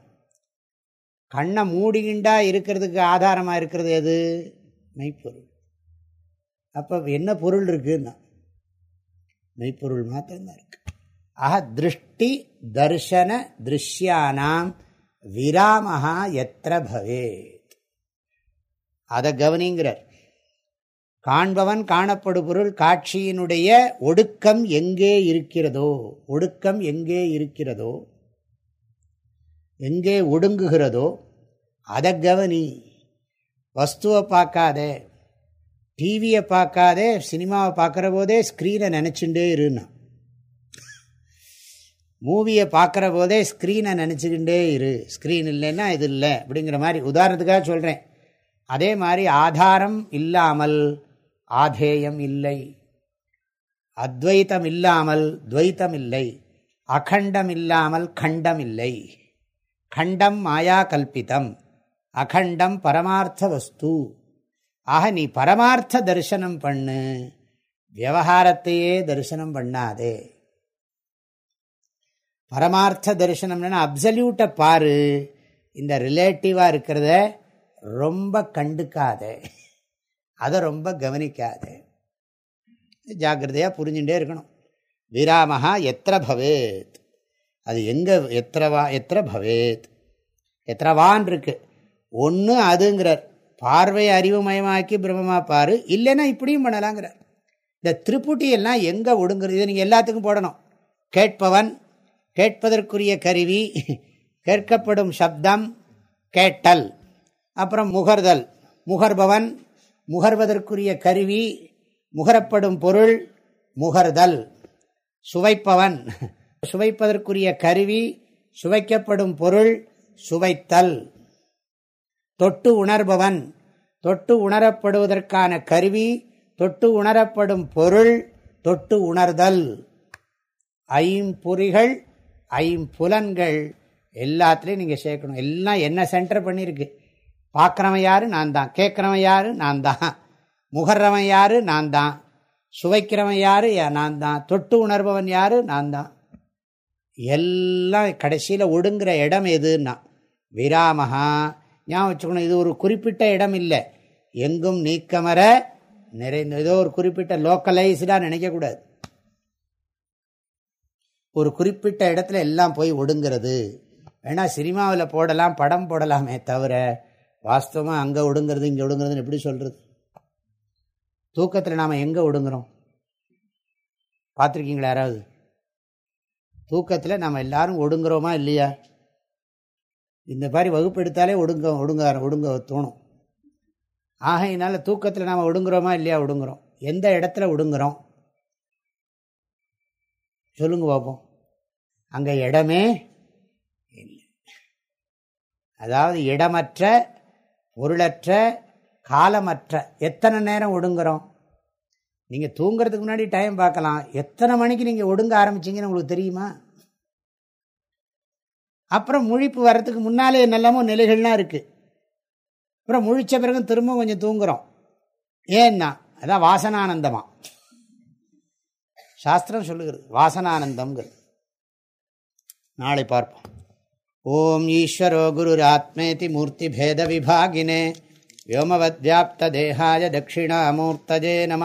கண்ணை மூடிகிண்டா இருக்கிறதுக்கு ஆதாரமாக இருக்கிறது எது? மெய்ப்பொருள். அப்போ என்ன பொருள் இருக்குன்னா மெய்ப்பொருள் மாத்திரம்தான் இருக்கு. ஆக திருஷ்டி தர்ஷன திருஷ்யானாம் விராமஹா எத்திர பவேத். அதை கவனிங்கிறார். காண்பவன் காணப்படு பொருள் காட்சியினுடைய ஒடுக்கம் எங்கே இருக்கிறதோ ஒடுக்கம் எங்கே இருக்கிறதோ எங்கே ஒடுங்குகிறதோ அதை கவனி. வஸ்துவை பார்க்காதே டிவியை பார்க்காதே சினிமாவை பார்க்குற போதே ஸ்க்ரீனை நினச்சிண்டே இருன்னா. மூவியை பார்க்குற போதே ஸ்க்ரீனை நினச்சிக்கிண்டே இரு. ஸ்க்ரீன் இல்லைன்னா இது இல்லை அப்படிங்கிற மாதிரி உதாரணத்துக்காக சொல்கிறேன் அதே மாதிரி ஆதாரம் இல்லாமல் ஆதேயம் இல்லை. அத்வைத்தம் இல்லாமல் துவைத்தம் இல்லை. அகண்டம் இல்லாமல் கண்டம் இல்லை. கண்டம் மாயா கல்பிதம். அகண்டம் பரமார்த்த வஸ்து ஆக நீ பரமார்த்த தரிசனம் பண்ணு. விவகாரத்தையே தரிசனம் பண்ணாதே. பரமார்த்த தரிசனம்னா அப்சல்யூட்டை பாரு. இந்த ரிலேட்டிவாக இருக்கிறத ரொம்ப கண்டுக்காத. அதை ரொம்ப கவனிக்காத. ஜாக்கிரதையாக புரிஞ்சுட்டே இருக்கணும். விராமஹா எத்திர பவேத். அது எங்கே எத்திரவா எத்திர பவேத்? எத்திரவான் இருக்கு? ஒன்று அதுங்கிறார். பார்வையை அறிவுமயமாக்கி பிரம்மமாக பாரு இல்லைன்னா இப்படியும் பண்ணலாங்கிறார். இந்த திருப்புட்டி எல்லாம் எங்கே ஒடுங்குறது? இதை நீங்கள் எல்லாத்துக்கும் போடணும். கேட்பவன் கேட்பதற்குரிய கருவி கேட்கப்படும் சப்தம் கேட்டல். அப்புறம் முகர்தல். முகர்பவன் முகர்வதற்குரிய கருவி முகரப்படும் பொருள் முகர்தல். சுவைப்பவன். சுவைப்பதற்குரிய கருவி சுவைக்கப்படும் பொருள் சுவைத்தல். தொட்டு உணர்பவன். தொட்டு உணரப்படுவதற்கான கருவி தொட்டு உணரப்படும் பொருள் தொட்டு உணர்தல். ஐம்பொறிகள் ஐம்புலன்கள். எல்லாத்துலேயும் நீங்கள் சேர்க்கணும். எல்லாம் என்ன சென்டர் பண்ணியிருக்கு? பார்க்குறவன் யார்? நான் தான். கேட்குறவன் யார்? நான் தான். முகர்றவன் யார்? நான் தான். சுவைக்கிறவன் யார்? நான் தான். தொட்டு உணர்பவன் யார்? நான் தான். எல்லாம் கடைசியில் ஒடுங்குற இடம் எதுன்னா? விராமஹா. ஞாபகம் வச்சுக்கணும் இது ஒரு குறிப்பிட்ட இடம் இல்லை. எங்கும் நீக்கமர நிறைந்த ஏதோ ஒரு குறிப்பிட்ட லோக்கலைஸ்டாக நினைக்கக்கூடாது ஒரு குறிப்பிட்ட இடத்துல எல்லாம் போய் ஒடுங்கிறது. ஏன்னா சினிமாவில் போடலாம் படம் போடலாமே தவிர வாஸ்தவமாக அங்கே ஒடுங்கிறது இங்கே ஒடுங்கிறதுன்னு எப்படி சொல்கிறது தூக்கத்தில் நாம் எங்கே ஒடுங்குறோம்? பார்த்துருக்கீங்களா யாராவது? தூக்கத்தில் நம்ம எல்லாரும் ஒடுங்குறோமா இல்லையா? இந்த மாதிரி வகுப்பு எடுத்தாலே ஒடுங்க ஒடுங்க ஒடுங்க தோணும். ஆகையினால தூக்கத்தில் நாம் ஒடுங்குறோமா இல்லையா? ஒடுங்குறோம். எந்த இடத்துல ஒடுங்குறோம்? சொல்லுங்க பார்ப்போம் அங்கே இடமே இல்லை. அதாவது இடமற்ற பொருளற்ற காலமற்ற எத்தனை நேரம் ஒடுங்குறோம்? நீங்கள் தூங்குறதுக்கு முன்னாடி டைம் பார்க்கலாம். எத்தனை மணிக்கு நீங்கள் ஒடுங்க ஆரம்பிச்சிங்கன்னு உங்களுக்கு தெரியுமா? அப்புறம் முழிப்பு வர்றதுக்கு முன்னாலே என்னெல்லாமோ நிலைகள்லாம் இருக்குது அப்புறம் முழிச்ச பிறகு திரும்ப கொஞ்சம் தூங்குகிறோம் ஏன்னா அதான் வாசனானந்தமா. சாஸ்திரம் சொல்லுகிறது வாசனானந்தம்ங்கிறது. நாளை பார்ப்போம். ஓம் ஈஸ்வரோ குருராத்மேதி மூர்த்தி பேத விபாகினே வியோமவத் வியாப்த தேகாய தட்சிணாமூர்த்தஜே நம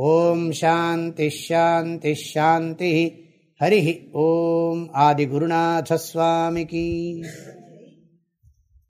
ஓம் சாந்தி ஷாந்தி ஷாந்தி ஹரி ஓம். ஆதிகுருநாதஸ்வாமிகி